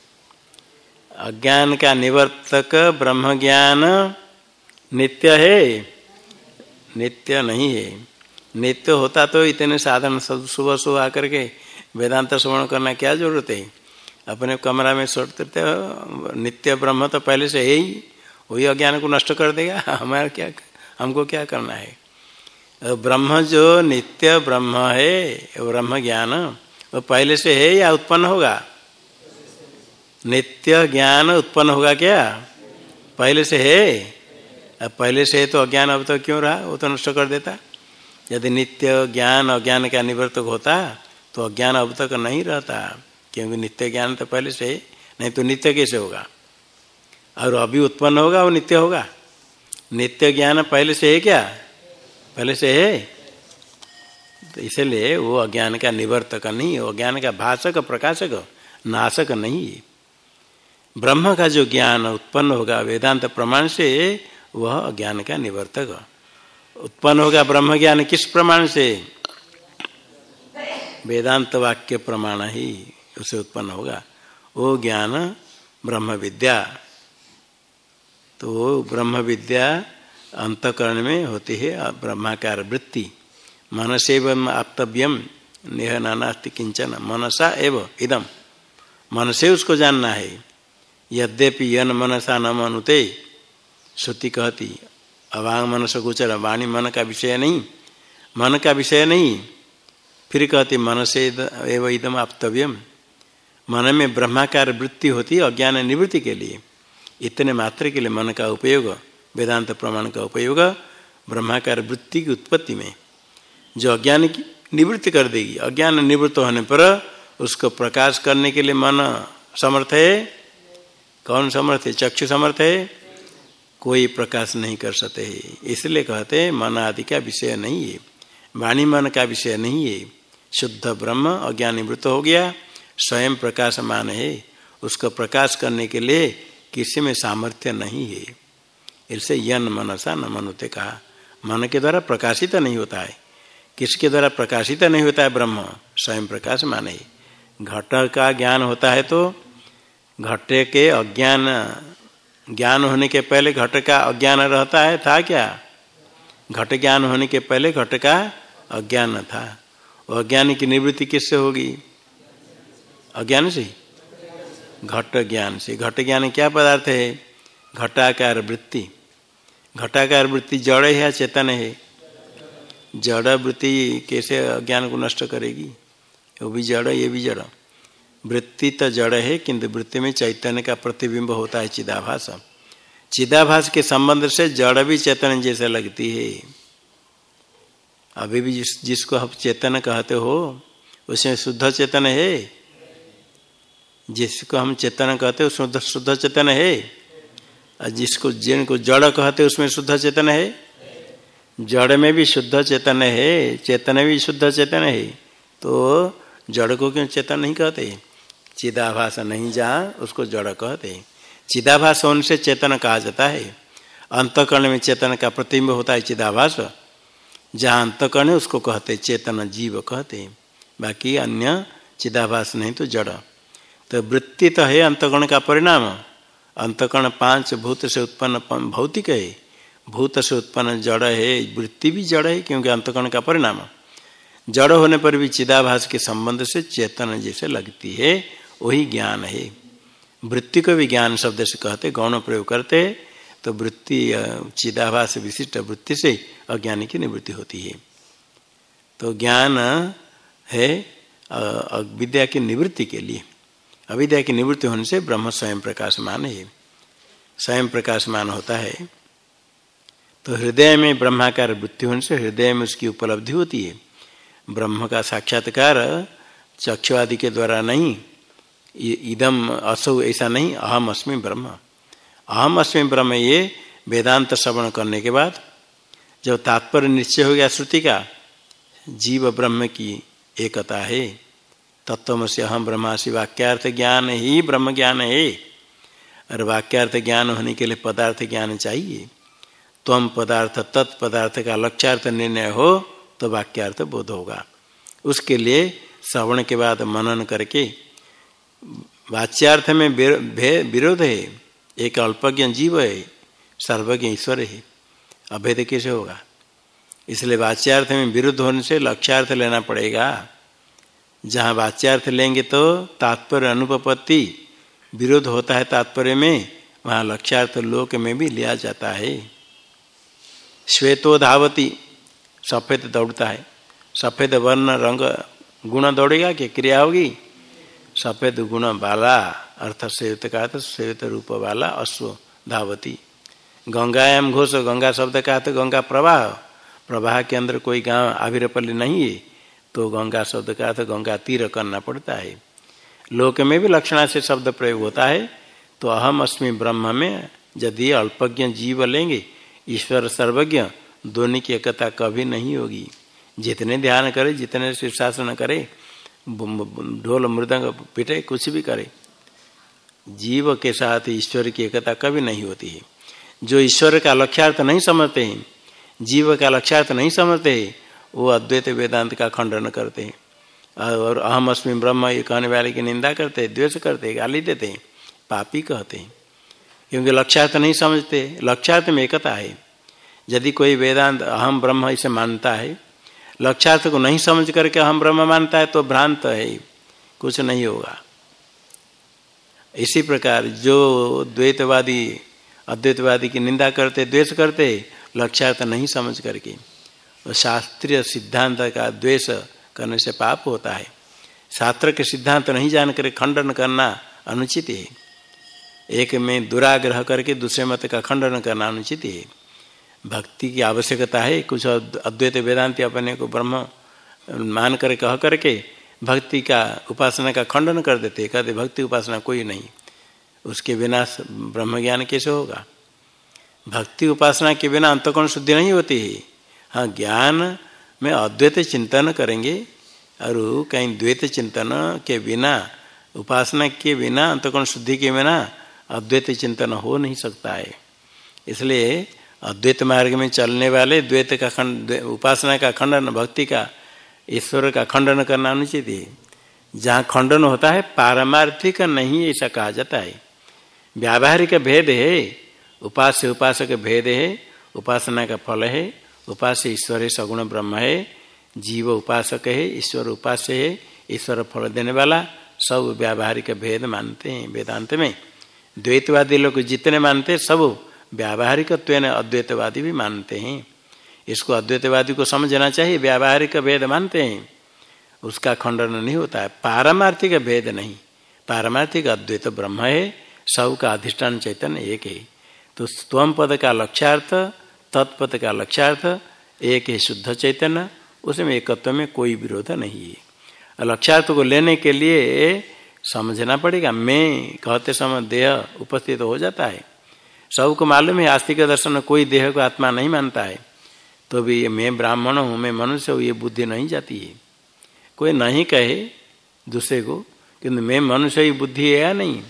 अज्ञान का निवर्तक ब्रह्म ज्ञान नित्य है, नित्य नहीं है। नित्य होता तो इतने साधन सुबह सुबह आकर के वेदांत श्रवण करना क्या ज़रूरत है? अपने कमरा में सोते नित्य ब्रह्म तो पहले से है ही, वही अज्ञान को नष्ट कर देगा। हमारा क्या हमको क्या करना है? ब्रह्म जो नित्य ब्रह्म है ब्रह्म ज्ञान, वो पहले से है या उत्पन्न होगा? नित्य ज्ञान उत्पन्न होगा क्या? पहले से है? अब पहले से है तो अज्ञान अब तो क्यों रहा? वो तो नष्ट कर देता। यदि नित्य ज्ञान अज्ञान का निवर्तक होता तो अज्ञान अब तक नहीं रहता, क्योंकि नित्य ज्ञान तो पहले से नहीं तो नित्य कैसे होगा? और अभी उत्पन्न होगा, वो नित्य होगा? नित्य ज्ञान पहले से है क्या? पहले से है? तो इसलिए वो अज्ञान का निवर्तक नहीं, वो अज्ञान का भाषक, प्रकाशक, नाशक नहीं ब्रह्म का जो ज्ञान उत्पन्न होगा, वेदांत प्रमाण से, वह अज्ञान का निवर्तक। उत्पन्न होगा ब्रह्म ज्ञान किस प्रमाण से? वेदांत वाक्य प्रमाण ही उसे उत्पन्न होगा। वो ज्ञान ब्रह्म विद्या तो ब्रह्म विद्या अंतकरण में होती है ब्रह्माकार वृत्ति। मनस एवं आप्तव्यम नेह नानास्ति किंचन मनसा एव इदम मन से उसको जानना है। यद्यपि यन मनसा न मनुते, श्रुति कहती, अवांग मनस गोचर, वाणी मन का विषय नहीं। मन का विषय नहीं। फिर कहती मन से एवं इदम आपतव्यम मन में ब्रह्माकार वृत्ति होती अज्ञान निवृत्ति के लिए। इतने मात्र के लिए मन का उपयोग, वेदांत प्रमाण का उपयोग ब्रह्माकार वृत्ति की उत्पत्ति में। जो अज्ञान की निवृत्ति कर देगी, अज्ञान निवृत्त होने पर उसको प्रकाश करने के लिए मन समर्थ है? कौन समर्थ है? चक्षु समर्थ है? कोई प्रकाश नहीं कर सकते इसलिए कहते मन आदि का विषय नहीं है। वाणी मन का विषय नहीं है। शुद्ध ब्रह्म अज्ञान निवृत्त हो गया, स्वयं प्रकाशमान है। उसको प्रकाश करने के लिए किसी में सामर्थ्य नहीं है। इससे यन मनसा न मनुते कहा। मन के द्वारा प्रकाशित नहीं होता है। किसके द्वारा प्रकाशित नहीं होता है ब्रह्म? स्वयं प्रकाश माने। घट का ज्ञान होता है तो घट के अज्ञान, ज्ञान होने के पहले घट का अज्ञान रहता है, था क्या? घट ज्ञान होने के पहले घट का अज्ञान था। अज्ञान की निवृत्ति किससे होगी? अज्ञान से घट ज्ञान से। घट ज्ञान क्या पदार्थ है? घटाकार वृत्ति। घटाकार वृत्ति जड़ है या चेतन है? जड़ वृत्ति कैसे अज्ञान को नष्ट करेगी? वो भी जड़, ये भी जड़। वृत्ति तो जड़ है, किंतु वृत्ति में चैतन्य का प्रतिबिंब होता है चिदाभास। चिदाभास के संबंध से जड़ भी चेतन जैसे लगती है। अभी भी जिस, जिसको आप चेतन कहते हो, उसमें शुद्ध चेतन है? जिसको हम चेतन कहते हो शुद्ध शुद्ध चेतन है। और जिसको, जिनको जड़ कहते हैं, उसमें शुद्ध चेतन है। जड़ में भी शुद्ध चेतन है, चेतन भी शुद्ध चेतन है। तो जड़ को क्यों चेतन नहीं कहते? चिदाभास नहीं जहाँ, उसको जड़ कहते चिदाभास उनसे चेतन कहा जाता है। अंतकर्ण में चेतन का प्रतिबिंब होता है चिदाभास। जहाँ अंतकर्ण है, उसको कहते चेतन जीव कहते बाकी अन्य चिदाभास नहीं तो जड़। तो वृत्ति तो है अंतकर्ण का परिणाम। अंतकर्ण पाँच भूत से उत्पन्न भौतिक है। भूत से उत्पन्न जड़ है, वृत्ति भी जड़ है, क्योंकि अंतकर्ण का परिणाम। जड़ होने पर भी चिदाभास के संबंध से चेतन जैसे लगती है, वही ज्ञान है। वृत्ति को भी ज्ञान शब्द से कहते, गौण प्रयोग करते तो वृत्ति चिदाभास विशिष्ट वृत्ति से अज्ञान की निवृत्ति होती है। तो ज्ञान है विद्या की निवृत्ति के लिए। अविद्या की निवृत्ति होने से ब्रह्म स्वयं प्रकाशमान है। स्वयं प्रकाशमान होता है। तो हृदय में ब्रह्माकार वृत्ति होने से हृदय में उसकी उपलब्धि होती है। ब्रह्म का साक्षात्कार चक्षु आदि के द्वारा नहीं इदम असौ ऐसा नहीं, अहम अस्मि ब्रह्म। अहम अस्मि ब्रह्म ये वेदांत श्रवण करने के बाद जब तात्पर्य निश्चय हो गया श्रुति का, जीव ब्रह्म की एकता है। तत्व से अहम ब्रह्मासी वाक्यार्थ ज्ञान ही ब्रह्म ज्ञान है। और वाक्यार्थ ज्ञान होने के लिए पदार्थ ज्ञान चाहिए। तम पदार्थ, तत्पदार्थ का लक्ष्यार्थ निर्णय हो तो वाक्यार्थ बोध होगा। उसके लिए श्रवण के बाद मनन करके वाच्यार्थ में विरोध है। एक अल्पज्ञ जीव है, सर्वज्ञ ईश्वर है। अभेद कैसे होगा? इसलिए वाच्यार्थ में विरुद्ध होने से लक्ष्यार्थ लेना पड़ेगा। जहाँ वाच्यार्थ लेंगे तो तात्पर्य अनुपपत्ति विरोध होता है तात्पर्य में, वहाँ लक्ष्यार्थ लोक में भी लिया जाता है। श्वेतो धावती, सफ़ेद दौड़ता है। सफ़ेद वर्ण, रंग, गुण दौड़ेगा कि क्रिया होगी? सफ़ेद गुण वाला, अर्थ श्वेत का तो सेवित रूप वाला अश्व धावती। गंगायाम घोष, गंगा शब्द का तो गंगा प्रवाह। प्रवाह के अंदर कोई गाँव आविरपल्ली नहीं है। तो गंगा शब्द का तो गंगा तीर करना पड़ता है। लोक में भी लक्षणा से शब्द प्रयोग होता है। तो अहम अस्मि ब्रह्म में यदि अल्पज्ञ जीव लेंगे, ईश्वर सर्वज्ञ दोनों की एकता कभी नहीं होगी। जितने ध्यान करे, जितने शीर्षासन करे ढोल, मृदंग, पिटे, कुछ भी करे, जीव के साथ ईश्वर की एकता कभी नहीं होती है। जो ईश्वर का लक्ष्यार्थ नहीं समझते हैं, जीव का लक्ष्यार्थ नहीं समझते हैं वो अद्वैत वेदांत का खंडन करते हैं। और अहम अस्मि ब्रह्म ये कहने वाले की निंदा करते हैं, द्वेष करते हैं, गाली देते हैं, पापी कहते हैं। क्योंकि लक्ष्यार्थ नहीं समझते लक्ष्यार्थ में एकता है। यदि कोई वेदांत अहम ब्रह्म इसे मानता है लक्ष्यार्थ को नहीं समझ करके अहम ब्रह्म मानता है तो भ्रांत है, कुछ नहीं होगा। इसी प्रकार जो द्वैतवादी, अद्वैतवादी की निंदा करते, द्वेष करते लक्ष्यार्थ नहीं समझ करके। शास्त्रीय सिद्धांत का द्वेष करने से पाप होता है। शास्त्र के सिद्धांत नहीं जानकर खंडन करना अनुचित है। एक में दुराग्रह करके दूसरे मत का खंडन करना अनुचित है। भक्ति की आवश्यकता है, कुछ अद्वैत वेदांति अपने को ब्रह्म मान कर कह करके भक्ति का उपासना का खंडन कर देते कहते, भक्ति उपासना कोई नहीं, उसके बिना ब्रह्म ज्ञान कैसे होगा? भक्ति उपासना के बिना अंतकोण शुद्धि नहीं होती है। हाँ ज्ञान में अद्वैत चिंतन करेंगे। और कहीं द्वैत चिंतन के बिना, उपासना के बिना अंतकोण शुद्धि के बिना अद्वैत चिंतन हो नहीं सकता है। इसलिए अद्वैत मार्ग में चलने वाले द्वैत का खंड, उपासना का खंडन, भक्ति का, ईश्वर का खंडन करना अनुचित है। जहाँ खंडन होता है, पारमार्थिक नहीं ऐसा कहा जाता है। व्यावहारिक भेद है, उपास्य उपासक भेद है, उपासना का फल है उपास्य ईश्वर है सगुण ब्रह्म है, जीव उपासक है, ईश्वर उपास्य है, ईश्वर फल देने वाला, सब व्यावहारिक भेद मानते हैं, वेदांत में। द्वैतवादी लोग जितने मानते हैं, सब व्यावहारिक अद्वैतवादी भी मानते हैं। इसको अद्वैतवादी को समझना चाहिए, व्यावहारिक भेद मानते हैं। उसका खंडन नहीं होता है, पारमार्थिक भेद नहीं। पारमार्थिक अद्वैत ब्रह्म है, सब का अधिष्ठान चैतन्य एक है। तो स्वम पद का लक्ष्यार्थ तत्पद का लक्ष्यार्थ एक है शुद्ध चैतन्य, उसमें एकत्व में कोई विरोध नहीं है। लक्ष्यार्थ को लेने के लिए समझना पड़ेगा, मैं कहते समय देह उपस्थित हो जाता है। सबको मालूम है, आस्तिक दर्शन कोई देह को आत्मा नहीं मानता है। तो भी मैं ब्राह्मण हूँ, मैं मनुष्य हूँ, ये बुद्धि नहीं जाती है। कोई नहीं कहे दूसरे को किंतु मैं मनुष्य ही बुद्धि है या नहीं?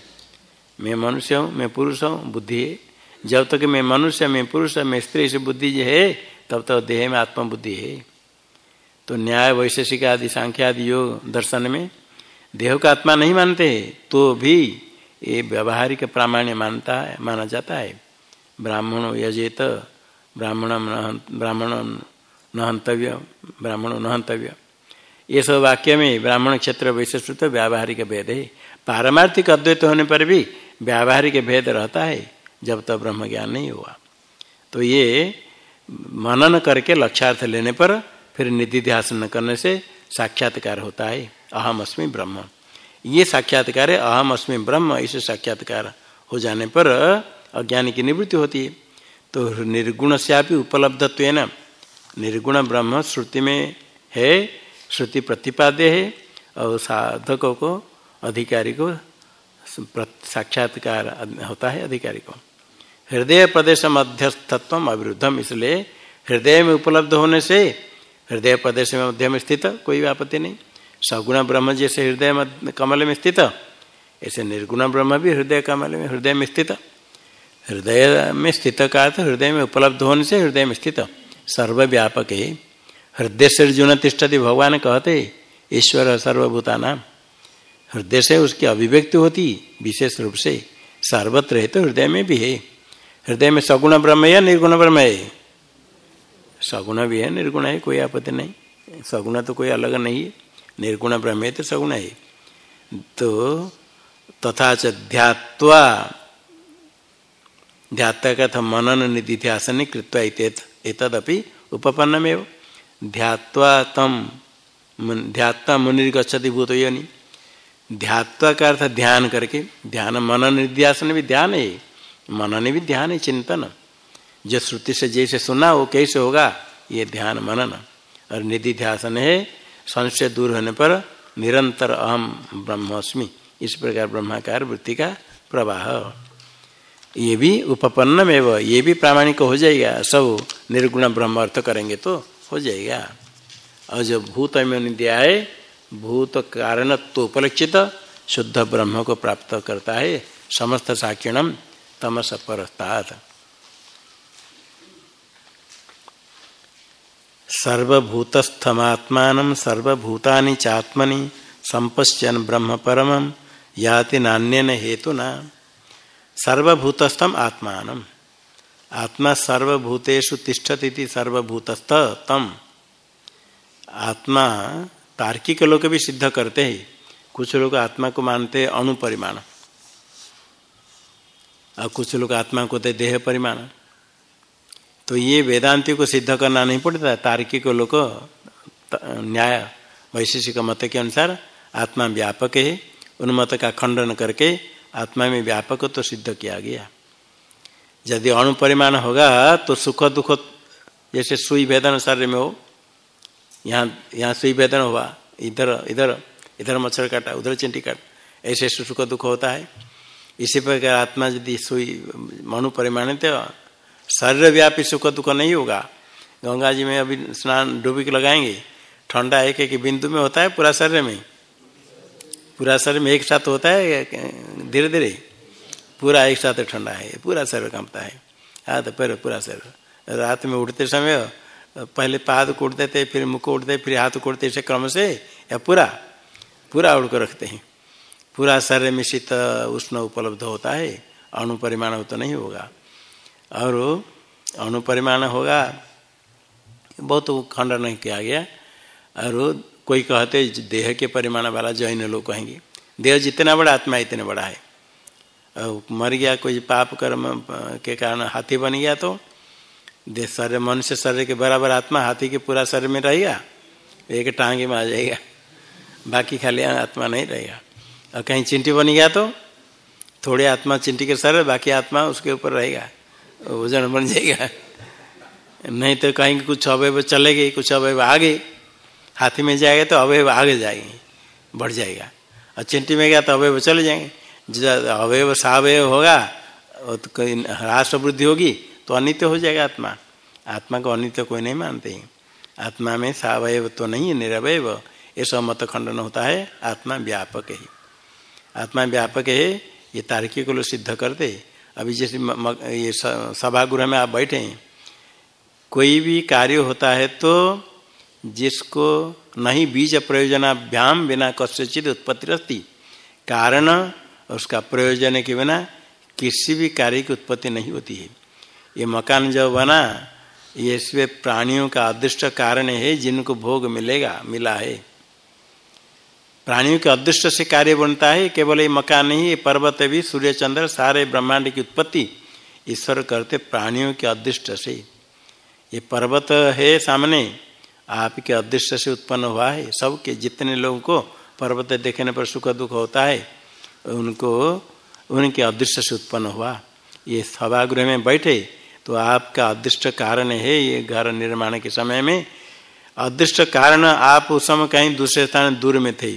मैं मनुष्य हूँ, मैं पुरुष हूँ, बुद्धि है। जब तक मैं मनुष्य, में पुरुष, में स्त्री से बुद्धि जो है, तब तक देह में आत्मबुद्धि है। तो न्याय, वैशेषिक आदि सांख्य आदि योग दर्शन में देह का आत्मा नहीं मानते तो भी ये व्यवहारिक प्रामाण्य मानता है, माना जाता है। ब्राह्मण यजेत ब्राह्मण ब्राह्मण न हंतव्य ब्राह्मण न हंतव्य ये सब वाक्य में ब्राह्मण क्षेत्र विशेष व्यावहारिक भेद है। पारमार्थिक अद्वैत होने पर भी व्यावहारिक भेद रहता है। जब तक ब्रह्म ज्ञान नहीं हुआ। तो ये मनन करके लक्ष्यार्थ लेने पर फिर निधि ध्यान करने से साक्षात्कार होता है, अहम अस्मि ब्रह्म। ये साक्षात्कार है, अहम अस्मि ब्रह्म, इसे साक्षात्कार हो जाने पर अज्ञान की निवृत्ति होती है। तो निर्गुण से उपलब्धत्व निर्गुण ब्रह्म श्रुति में है, श्रुति प्रतिपाद्य है, और साधकों को, अधिकारी को साक्षात्कार होता है, अधिकारी को। हृदय प्रदेश मध्यस्थत्व अविरुद्धम। इसलिए हृदय में उपलब्ध होने से हृदय प्रदेश में मध्य में स्थित, कोई भी आपत्ति नहीं। सगुण ब्रह्म जैसे हृदय कमल में स्थित, ऐसे निर्गुण ब्रह्म भी हृदय कमल में, हृदय में स्थित। हृदय में स्थित का अर्थ हृदय में उपलब्ध होने से हृदय में स्थित। सर्वव्यापक है हृदय से अर्जुन तिष्ठति भगवान कहते, ईश्वर सर्वभूता नाम हृदय से उसकी अभिव्यक्ति होती, विशेष रूप से सर्वत्र है तो हृदय में भी है। हृदय में सगुण ब्रह्म है निर्गुण ब्रह्म है? सगुण भी है, निर्गुण है, कोई आपत्ति नहीं। सगुण तो कोई अलग नहीं है। निर्गुण ब्रह्म है तो सगुण है। तो तथा च ध्यात्वा, ध्यात्ता था मनन निधि ध्यासन कृत्वा एतदपि उपपन्नमेव। ध्यात्वा तम ध्यात्वा मुनि गच्छति भूत योनि। ध्यात्वा का अर्थ ध्यान करके, ध्यान, मनन निध्यासन भी ध्यान है। मनन भी ध्यान है, चिंतन। जो श्रुति से जैसे सुना, वो कैसे होगा, ये ध्यान मनन। और निधि ध्यासन है, संशय दूर होने पर निरंतर अहम ब्रह्मस्मि, इस प्रकार ब्रह्माकार वृत्ति का प्रवाह। ये भी उपपन्नम एवं, ये भी प्रामाणिक हो जाएगा, सब निर्गुण ब्रह्म अर्थ करेंगे तो हो जाएगा। और जो भूत में दिया है भूत कारणत्व उपलक्षित, शुद्ध ब्रह्म को प्राप्त करता है, समस्त साक्षिणम। तमस परस्तात सर्वभूतस्थमात्मा सर्वभूतानि चात्मनि संपश्यन ब्रह्म परम याति नान्यन हेतुना सर्वभूतस्थम आत्मान आत्मा सर्वभूतेषु तिष्ठती सर्वभूतस्थ तम आत्मा तार्किक लोग भी सिद्ध करते हैं कुछ लोग आत्मा को मानते हैं अणुपरिमाण और कुछ लोग आत्मा को दे, देह परिमाण। तो ये वेदांति को सिद्ध करना नहीं पड़ता, तार्किक लोग न्याय, वैशेषिक मत के अनुसार आत्मा व्यापक है, उन मत का खंडन करके आत्मा में व्यापक तो सिद्ध किया गया। यदि अणुपरिमाण होगा तो सुख दुख, जैसे सुई वेदन शरीर में हो, यहाँ यहाँ सुई वेदन हुआ, इधर इधर इधर मच्छर काटा, उधर चिंटी काट, ऐसे सुख दुख होता है। इसी प्रकार आत्मा यदि सुई, मनु परिमाणित शरीर व्यापी सुख दुख नहीं होगा। गंगा जी में अभी स्नान डूबी के लगाएँगे, ठंडा एक एक बिंदु में होता है पूरा शरीर में। पूरा शरीर में एक साथ होता है धीरे धीरे पूरा एक साथ ठंडा है, पूरा शरीर कंपता है। हाथ पैर पूरा शरीर। रात में उठते समय पहले पाद कोटते थे, फिर मुख उठते फिर हाथ कोटते ऐसे क्रम से या पूरा पूरा उड़ कर रखते हैं। पूरा शरीर में शीत उष्ण उपलब्ध होता है, अणु परिमाण हो तो नहीं होगा। और अणु परिमाण होगा, बहुत खंडन नहीं किया गया। और कोई कहते देह के परिमाण वाला जैन लोग कहेंगे, देह जितना बड़ा आत्मा इतने बड़ा है। और मर गया, कोई पाप कर्म के कारण हाथी बन गया तो देह शरीर, मनुष्य शरीर के बराबर आत्मा हाथी के पूरा शरीर में रहेगा, एक टांगे में आ जाएगा, बाकी खाली आत्मा नहीं रहेगा। और कहीं चिंटी बन गया तो थोड़े आत्मा चिंटी के शरीर बाकी आत्मा उसके ऊपर रहेगा वज़न बन जाएगा। नहीं तो कहीं कुछ अवयव चलेगी कुछ अवयव आगे हाथी में जाएगा तो अवयव आगे जाएँगे, बढ़ जाएगा। और चिंटी में गया तो अवयव चले जाएँगे। अवयव सावयव होगा तो ह्रास वृद्धि होगी तो अनित्य हो जाएगा आत्मा। आत्मा को अनित्य कोई नहीं मानते हैं। आत्मा में सावयव तो नहीं है, निरवयव। सब मत खंडन होता है, आत्मा व्यापक है। आत्मा व्यापक है, ये तार्किक लोग सिद्ध करते अभी जैसे ये सभागृह में आप बैठे हैं, कोई भी कार्य होता है तो जिसको नहीं बीज प्रयोजनाभ्याम बिना कस्यचित उत्पत्ति रहती, कारण उसका प्रयोजन के बिना किसी भी कार्य की उत्पत्ति नहीं होती है। ये मकान जब बना, ये इसमें प्राणियों का अदृष्ट कारण है, जिनको भोग मिलेगा, मिला है। प्राणियों के अदृष्ट से कार्य बनता है, केवल ये मकान नहीं, ये पर्वत भी, सूर्य, चंद्र, सारे ब्रह्मांड की उत्पत्ति ईश्वर करते प्राणियों के अदृष्ट से। ये पर्वत है सामने, आपके अदृष्ट से उत्पन्न हुआ है। सबके जितने लोगों को पर्वत देखने पर सुख दुख होता है, उनको, उनके अदृष्ट से उत्पन्न हुआ। ये सभागृह में बैठे तो आपका अदृष्ट कारण है ये घर निर्माण के समय में। अदृष्ट कारण आप उस समय कहीं दूसरे स्थान दूर में थे।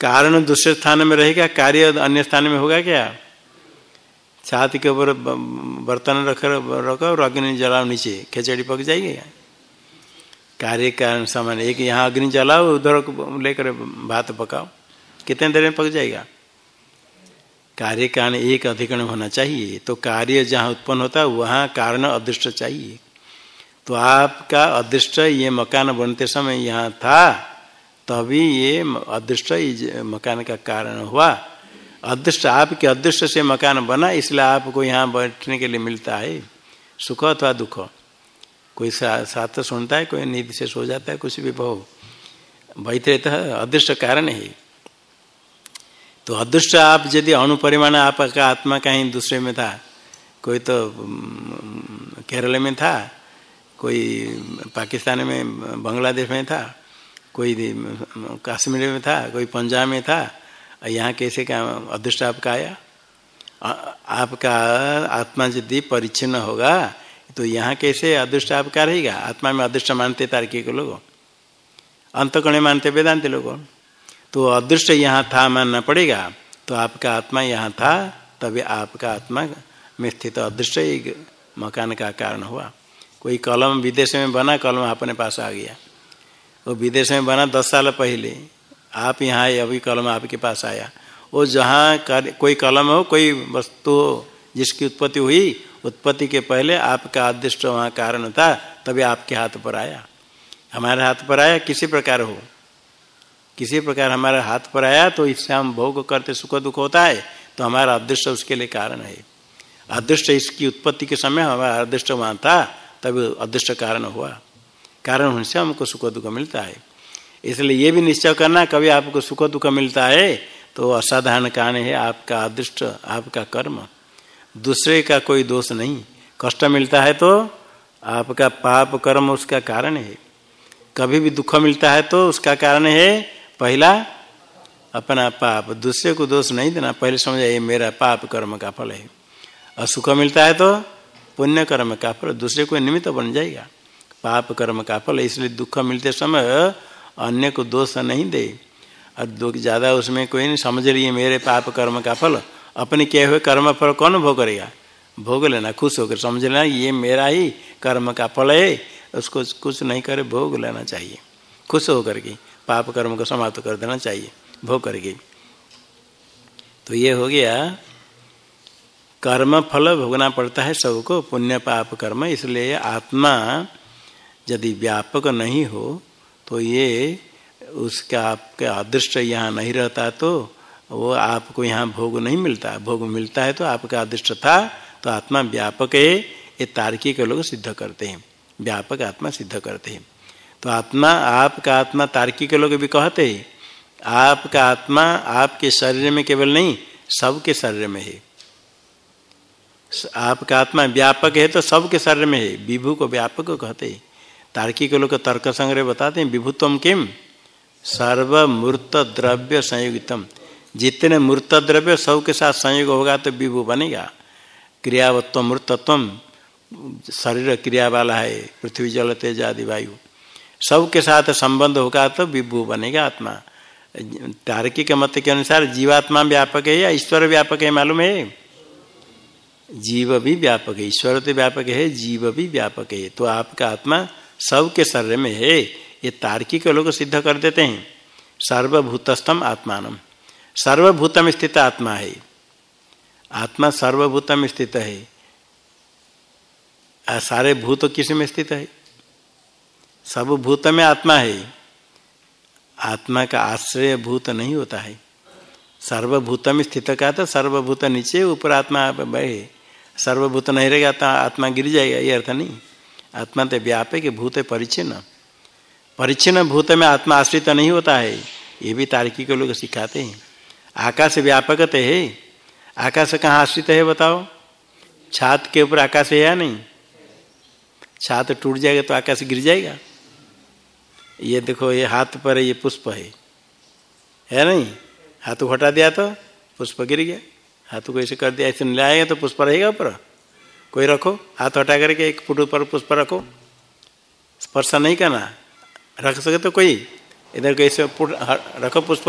कारण दूसरे स्थान में रहेगा कार्य अन्य स्थान में होगा क्या? छाती के ऊपर बर्तन रख, रखो, और अग्नि जलाओ नीचे, खिचड़ी पक जाएगी कार्य कारण समान, एक यहाँ अग्नि जलाओ, उधर लेकर भात पकाओ, कितने देर में पक जाएगा? कार्य कारण एक अधिकरण होना चाहिए तो कार्य जहाँ उत्पन्न होता है, वहाँ कारण अदृष्ट चाहिए। तो आपका अदृष्ट ये मकान बनते समय यहाँ था तभी ये अदृष्ट मकान का कारण हुआ। अदृष्ट आपके अदृष्ट से मकान बना, इसलिए आपको यहाँ बैठने के लिए मिलता है। सुख अथवा दुख। कोई साथ सुनता है, कोई नींद से सो जाता है, कुछ भी बहु। बैठे तो अदृष्ट कारण है। तो अदृष्ट आप यदि अणुपरिमाण आपका आत्मा कहीं दूसरे में था, कोई तो केरल में था, कोई पाकिस्तान में, बांग्लादेश में था कोई कश्मीर में था, कोई पंजाब में था यहाँ कैसे क्या अदृष्ट आपका आया? आपका आत्मा यदि परिच्छिन्न होगा तो यहाँ कैसे अदृष्ट आपका रहेगा? आत्मा में अदृष्ट मानते तार्किक लोग। अंतकण मानते वेदांत लोग। तो अदृष्ट यहाँ था मानना पड़ेगा तो आपका आत्मा यहाँ था, तभी आपका आत्मा में स्थित अदृष्ट मकान का कारण हुआ। कोई कलम विदेश में बना, कलम अपने पास आ गया। वो विदेश में बना दस साल पहले। आप यहाँ आए अभी कलम आपके पास आया। वो जहाँ कोई कलम हो, कोई वस्तु हो, जिसकी उत्पत्ति हुई, उत्पत्ति के पहले आपका अदृष्ट वहाँ कारण था, तभी आपके हाथ पर आया। हमारे हाथ पर आया, किसी प्रकार हो। किसी प्रकार हमारे हाथ पर आया तो इससे हम भोग करते, सुख दुख होता है तो हमारा अदृष्ट उसके लिए कारण है। अदृष्ट इसकी उत्पत्ति के समय हमारा अदृष्ट वहाँ था, तभी अदृष्ट कारण हुआ। कारण उनसे हमको सुख दुख मिलता है। इसलिए ये भी निश्चय करना, कभी आपको सुख दुख मिलता है तो असाधारण कारण है आपका अदृष्ट, आपका कर्म। दूसरे का कोई दोष नहीं। कष्ट मिलता है तो आपका पाप, कर्म उसका कारण है। कभी भी दुख मिलता है तो उसका कारण है पहला, अपना पाप। दूसरे को दोष नहीं देना। पहले समझा ये मेरा पाप कर्म का फल है। और सुख मिलता है तो पुण्य कर्म का फल। दूसरे को निमित्त बन जाएगा। पाप कर्म का फल, इसलिए दुख मिलते समय अन्य को दोष नहीं दे। और दुख ज़्यादा उसमें कोई नहीं, समझ है मेरे पाप कर्म का फल, अपने किए हुए कर्म फल कौन भोग करेगा? भोग लेना, खुश होकर समझ लेना, ये मेरा ही कर्म का फल है, उसको कुछ नहीं करे, भोग लेना चाहिए। खुश होकर के पाप कर्म को समाप्त कर देना चाहिए, भोग करके। तो ये हो गया, कर्म फल भोगना पड़ता है सबको, पुण्य पाप कर्म, इसलिए आत्मा यदि व्यापक नहीं हो तो ये उसका आपका अदृष्ट यहाँ नहीं रहता तो वो आपको यहाँ भोग नहीं मिलता। भोग मिलता है तो आपका अदृष्ट था तो आत्मा व्यापक है, ये तार्किक लोग सिद्ध करते हैं। व्यापक आत्मा सिद्ध करते हैं। तो आत्मा, आपका आत्मा तार्किक लोग भी कहते हैं। आपका आत्मा आपके शरीर में केवल नहीं, सबके शरीर में है। आपका आत्मा व्यापक है तो सबके शरीर में है। विभू को व्यापक कहते हैं। तार्किक लोग तर्क संग्रह बताते हैं, विभुत्व किम? सर्वमूर्त द्रव्य संयुक्तम जितने मूर्त द्रव्य सब के साथ संयोग होगा तो विभु बनेगा। क्रियावत्व मूर्तत्व, शरीर क्रिया वाला है, पृथ्वी, जल, तेज आदि वायु। सबके साथ संबंध होगा तो विभु बनेगा आत्मा। तार्किक मत के अनुसार जीवात्मा व्यापक है या ईश्वर व्यापक है, मालूम है? जीव भी व्यापक है, ईश्वर तो व्यापक है, जीव भी व्यापक है। तो आपका आत्मा सबके शरीर में, है, ये तार्किक लोग सिद्ध कर देते हैं। सर्वभूतस्थम आत्मान सर्वभूतम स्थित आत्मा है। आत्मा सर्वभूतम स्थित है। सारे भूत किसमें स्थित है? सब भूत में आत्मा है। आत्मा का आश्रय भूत नहीं होता है। सर्वभूत में स्थित का तो सर्वभूत नीचे ऊपर आत्मा सर्वभूत नहीं रहेगा तो आत्मा गिर जाएगा, ये अर्थ नहीं। आत्मा तो व्यापक भूत परिचिन परिचिन भूत में आत्मा आश्रित नहीं होता है, ये भी तार्किक लोग सिखाते हैं। आकाश व्यापक तो है, आकाश कहाँ आश्रित है बताओ? छात के ऊपर आकाश है या नहीं? छात टूट जाएगा तो आकाश गिर जाएगा। ये देखो, ये हाथ पर है ये पुष्प है। है नहीं? हाथ को हटा दिया तो पुष्प गिर गया। हाथ को ऐसे कर दिया, ऐसे लाएगा तो पुष्प रहेगा ऊपर। कोई रखो, हाथ हटा करके एक फुट ऊपर पुष्प रखो। स्पर्श नहीं करना। रख सके तो कोई। इधर कैसे रखो पुष्प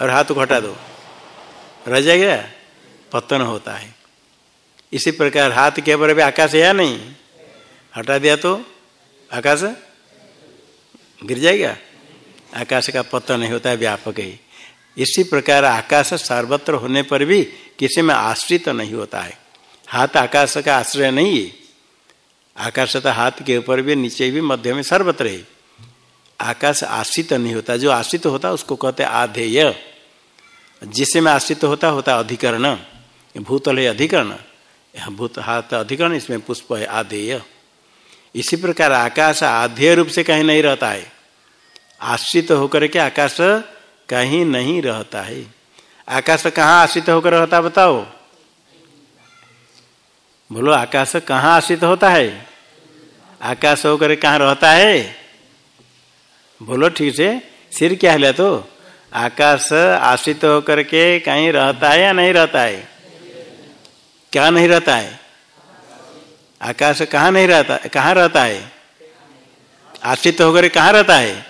और हाथ को हटा दो। रह जाएगा। पतन होता है। इसी प्रकार हाथ के ऊपर भी आकाश है या नहीं? हटा दिया तो आकाश गिर जाएगा। आकाश का पतन नहीं होता है, व्यापक ही। इसी प्रकार आकाश सर्वत्र होने पर भी किसी में आश्रित तो नहीं होता है। हाथ आकाश का आश्रय नहीं है। आकाश तो हाथ के ऊपर भी, नीचे भी, मध्य में सर्वत्र है। आकाश आश्रित नहीं होता। जो आश्रित होता, उसको कहते आधेय। जिसे में आश्रित होता होता अधिकरण। भूतल है अधिकरण। भूत हाथ अधिकरण, इसमें पुष्प है आधेय। इसी प्रकार आकाश आधेय रूप से कहीं नहीं रहता है। आश्रित होकर के आकाश कहीं नहीं रहता है। आकाश कहाँ आश्रित होकर रहता बताओ? बोलो, आकाश कहाँ आश्रित होता है? आकाश होकर कहाँ रहता है? बोलो, ठीक से। सिर क्या हिला तो? आकाश आश्रित होकर के कहीं रहता है या नहीं रहता है? क्या नहीं रहता है? आकाश कहाँ नहीं रहता, कहाँ रहता है? आश्रित होकर कहाँ रहता है?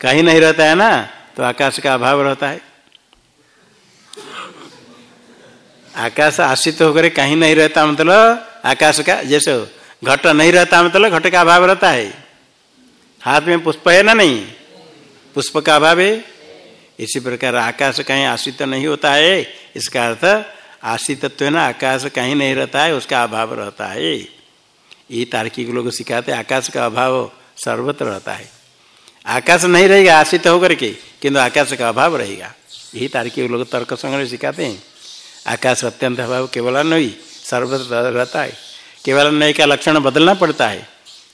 कहीं नहीं रहता है ना? तो आकाश का अभाव रहता है। आकाश आश्रित होकर कहीं नहीं रहता मतलब आकाश का जैसे घट नहीं रहता मतलब घट का अभाव रहता है। हाथ में पुष्प है ना नहीं? पुष्प का अभाव है। इसी प्रकार आकाश कहीं आश्रित नहीं होता है। इसका अर्थ आश्रितत्व है ना, आकाश कहीं नहीं रहता है, उसका अभाव रहता है। ये तार्किक लोग सिखाते आकाश का अभाव सर्वत्र रहता है। आकाश नहीं रहेगा, आश्रित होकर के, किंतु आकाश का अभाव रहेगा। यही तार्किक लोग तर्क संग्रह सिखाते हैं। आकाश अत्यंत अभाव केवल नहीं सर्वत्र रहता है। केवल नहीं का लक्षण बदलना पड़ता है।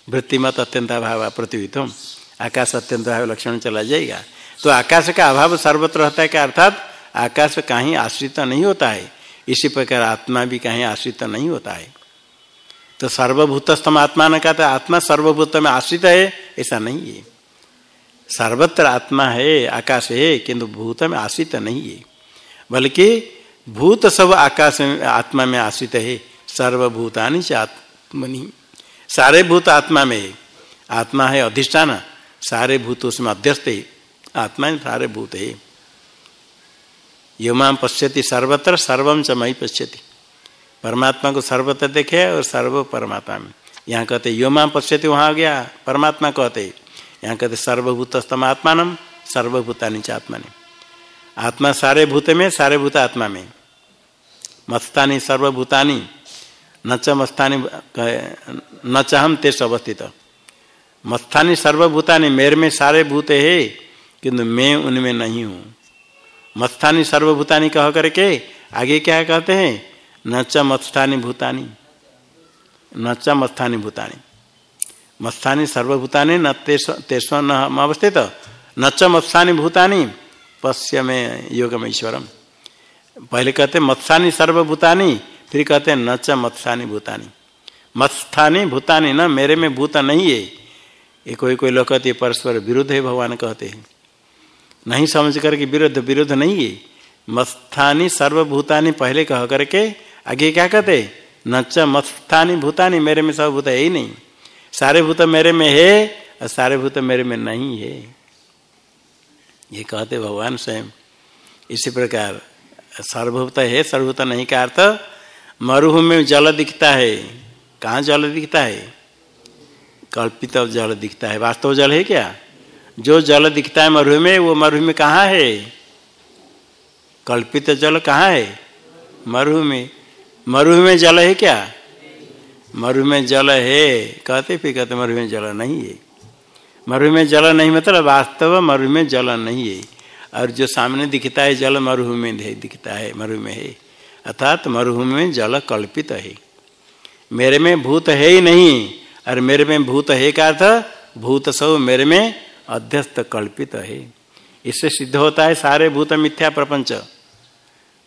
वृत्तिमत अत्यंत अभाव प्रतिविधम आकाश अत्यंत अभाव, लक्षण चला जाएगा। तो आकाश का अभाव सर्वत्र रहता है क्या अर्थात आकाश कहीं आश्रित नहीं होता है। इसी प्रकार आत्मा भी कहीं आश्रित नहीं होता है। तो सर्वभूतस्तम आत्मा ने कहा आत्मा सर्वभूत में आश्रित है, ऐसा नहीं है। सर्वत्र आत्मा है, आकाश है, किंतु भूत में आश्रित नहीं है। बल्कि भूत सब आकाश में, आत्मा में आश्रित है। सर्वभूतानि च आत्मनि। सारे भूत आत्मा में है। आत्मा है अधिष्ठान। सारे भूत उसमें अध्यस्त है। आत्मा सारे भूत है। युमा पश्यति सर्वत्र सर्वम च मई पश्यति। परमात्मा को सर्वत्र देखे और सर्व परमात्मा में। यहाँ कहते योमा पश्यति, वहाँ आ गया। परमात्मा कहते। यहाँ कहते सर्वभूतस्तम आत्मान सर्वभूतानी च आत्मा ने आत्मा सारे भूत में, सारे भूत आत्मा में। मस्तानी सर्वभूतानी, न च मस्तानी न हम तेज अवस्थित। मस्थानी सर्वभूतानी, मेरे में सारे भूत है, किंतु मैं उनमें नहीं हूँ। मस्थानी सर्वभूतानी कह करके आगे क्या कहते हैं? न च मत्स्थानी भूतानी। न च मत्स्थानी भूतानी। मत्स्थानी, सर्वभूतानी, न तेस्व न अवस्थित। न च मत्स्थानी भूतानी। पश्य में योगम ईश्वरम। पहले कहते मत्स्थानी सर्वभूतानी, फिर कहते हैं, न च मत्स्थानी भूतानी। मत्स्थानी भूतानी न, मेरे में भूत नहीं है। ये कोई कोई लोग कहते परस्पर विरुद्ध है, भगवान कहते हैं। नहीं समझ करके विरुद्ध विरुद्ध नहीं है। मत्स्थानी सर्वभूतानी पहले कह करके, आगे क्या कहते न च मत्स्थानी भूतानी, मेरे में सब भूत है ही नहीं। सारे भूत मेरे में है, और सारे भूत मेरे में नहीं है। ये कहते भगवान स्वयं। इसी प्रकार सर्वभूत है सर्वभूत नहीं का अर्थ मरुभ में जल दिखता है। कहाँ जल दिखता है? कल्पित जल दिखता है। वास्तव जल है क्या? जो जल दिखता है मरुभ में, वो मरुभ में कहाँ है? कल्पित जल कहाँ है? मरुभ में मरुभ में जल है क्या? मरुभ में जल है। कहते फिर कहते मरुभ में जल नहीं है। मरुभ में जल नहीं मतलब वास्तव मरुभ में जल नहीं है। और जो सामने दिखता है, जल मरुभ में दिखता है मरुभ में है। अर्थात मरुभूमि में जल कल्पित है। मेरे में भूत है ही नहीं, और मेरे में भूत है का अर्थ, भूत सब मेरे में अध्यस्त कल्पित है। इससे सिद्ध होता है सारे भूत मिथ्या प्रपंच।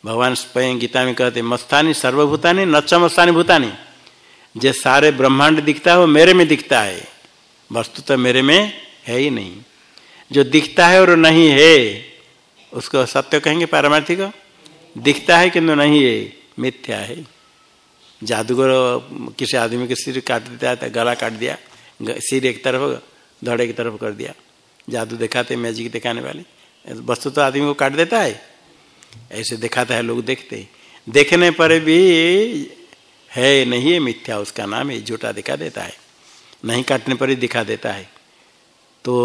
भगवान स्वयं गीता में कहते मस्तानी सर्वभूतानी नच्च मस्तानी भूतानी। जो सारे ब्रह्मांड दिखता है वो मेरे में दिखता है। वस्तु तो मेरे में है ही नहीं। जो दिखता है और नहीं है, उसको सत्य कहेंगे पारमार्थिक? दिखता है किंतु नहीं है, मिथ्या है। जादूगर किसी आदमी के सिर काट देता है गला काट दिया सिर एक तरफ़, धड़े की तरफ़ कर दिया। जादू दिखाते, मैजिक दिखाने वाले। वस्तु तो आदमी को काट देता है। ऐसे दिखाता है, लोग देखते। देखने पर भी है नहीं है मिथ्या, उसका नाम है, झूठा दिखा देता है। नहीं काटने पर ही दिखा देता है। तो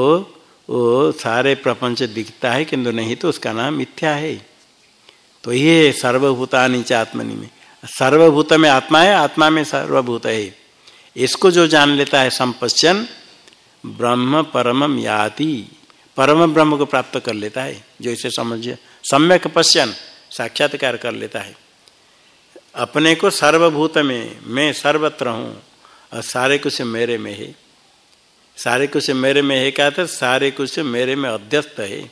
वो सारे प्रपंच दिखता है किंतु नहीं तो उसका नाम मिथ्या है। तो ये सर्वभूतानी च आत्मनि में, सर्वभूत में आत्मा है, आत्मा में सर्वभूत है। इसको जो जान लेता है संपश्चन, ब्रह्म परम याति, परम ब्रह्म को प्राप्त कर लेता है, जो इसे समझ, सम्यक पश्चन, साक्षात्कार कर लेता है। अपने को सर्वभूत में, मैं सर्वत्र हूँ और सारे कुछ मेरे में है। सारे कुछ मेरे में है क्या था, सारे कुछ मेरे में अध्यस्त है।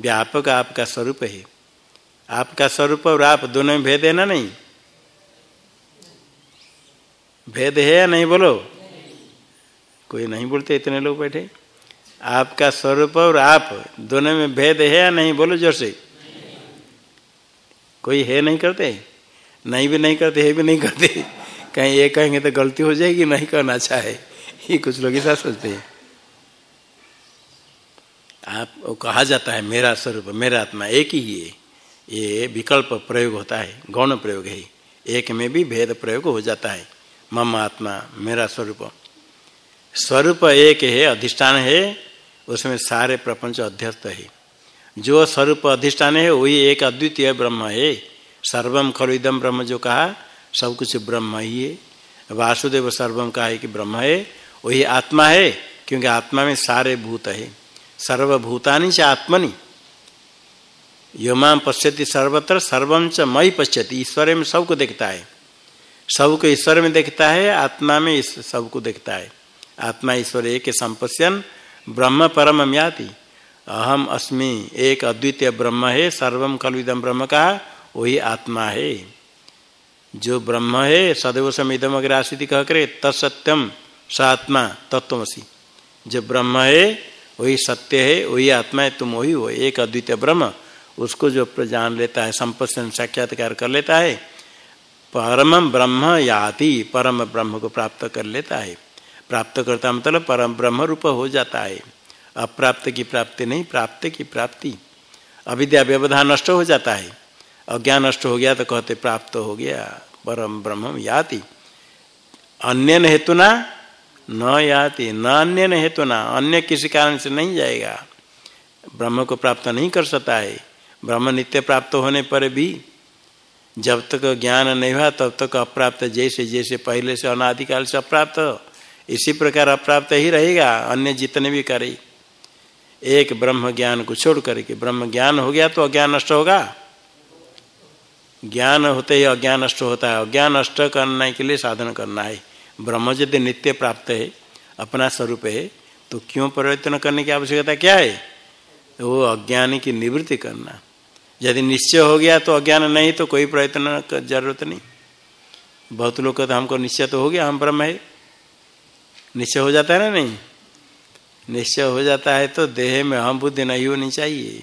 व्यापक आपका स्वरूप है। आपका स्वरूप और आप दोनों में भेद है ना नहीं? भेद है या नहीं बोलो? कोई नहीं बोलते, इतने लोग बैठे। आपका स्वरूप और आप दोनों में भेद है या नहीं, बोलो ज़ोर से। कोई है नहीं करते? नहीं भी नहीं करते, है भी नहीं करते। कहीं, ये कहेंगे तो गलती हो जाएगी, नहीं करना चाहे। ये कुछ लोग ऐसा सोचते हैं। आप कहा जाता है, मेरा स्वरूप, मेरा आत्मा एक ही है। ये विकल्प प्रयोग होता है, गौण प्रयोग है। एक में भी भेद प्रयोग हो जाता है। मम आत्मा, मेरा स्वरूप। स्वरूप एक है, अधिष्ठान है, उसमें सारे प्रपंच अध्यस्त है। जो स्वरूप अधिष्ठान है, वही एक अद्वितीय ब्रह्म है। सर्वम खलुदम ब्रह्म, जो कहा सब कुछ ब्रह्म ही है। वासुदेव सर्वम का है कि ब्रह्म है, वही आत्मा है, क्योंकि आत्मा में सारे भूत है। सर्वभूतानी से आत्मनि। योमाम पश्यति सर्वत्र सर्वम च मई पश्यति, ईश्वर में सबको देखता है। सबको ईश्वर में देखता है, आत्मा में इस सबको देखता है। आत्मा ईश्वर एक संपश्यन, ब्रह्म परम याति। अहम अस्मि, एक अद्वितीय ब्रह्म है सर्वम कलविदम ब्रह्म का वही आत्मा है। जो ब्रह्म है, सदैव समिदम अग्र आसिति कह करे तत्सत्यम स आत्मा तत्वसी जो ब्रह्म है, वही सत्य है, वही आत्मा है, तुम वही हो। एक अद्वितीय ब्रह्म, उसको जो जान लेता है, संपत्ति साक्षात्कार कर लेता है, परम ब्रह्म याति, परम ब्रह्म को प्राप्त कर लेता है। प्राप्त करता मतलब परम ब्रह्म रूप हो जाता है। अप्राप्त की प्राप्ति नहीं, प्राप्त की प्राप्ति। अविद्या व्यवधान नष्ट हो जाता है। अज्ञान नष्ट हो गया तो कहते प्राप्त हो गया। परम ब्रह्म याति। अन्य हेतुना न याति। न अन्य हेतु हेतुना। अन्य किसी कारण से नहीं जाएगा। ब्रह्म को प्राप्त नहीं कर सकता है। ब्रह्म नित्य प्राप्त होने पर भी जब तक ज्ञान नहीं हुआ, तब तक अप्राप्त जैसे जैसे पहले से अनादिकाल से अप्राप्त, इसी प्रकार अप्राप्त ही रहेगा। अन्य जितने भी करे। एक ब्रह्म ज्ञान को छोड़ करके ब्रह्म ज्ञान हो गया तो अज्ञान नष्ट होगा। ज्ञान होते ही अज्ञान नष्ट होता है। अज्ञान नष्ट करने के लिए साधन करना है। ब्रह्म यदि नित्य प्राप्त है, अपना स्वरूप है तो क्यों परिवर्तन करने की आवश्यकता क्या है? वो अज्ञान की निवृत्ति करना। यदि निश्चय हो गया तो अज्ञान नहीं तो कोई प्रयत्न का ज़रूरत नहीं। बहुत लोग कहते हमको निश्चय तो हो गया, हम ब्रह्म है। निश्चय हो जाता है ना नहीं? निश्चय हो जाता है तो देह में हम बुद्धि नहीं होनी चाहिए।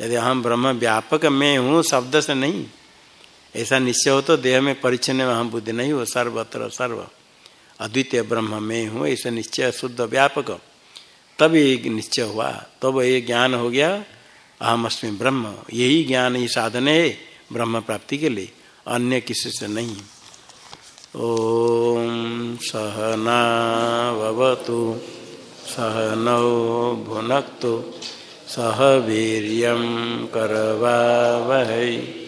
यदि हम ब्रह्म व्यापक में हूँ, शब्द से नहीं ऐसा निश्चय हो तो देह में परिचन्न में बुद्धि नहीं हो, सर्वत्र सर्व। अद्वितीय ब्रह्म में हूँ, ऐसा निश्चय, शुद्ध, व्यापक। तब ये निश्चय हुआ। तब ये ज्ञान हो गया, अहम अस्मी ब्रह्म। यही ज्ञान ही साधन है ब्रह्म प्राप्ति के लिए। अन्य किसी से नहीं। ओम सहनावतु सहनौ भुनक्तु सह वीर करवावहै।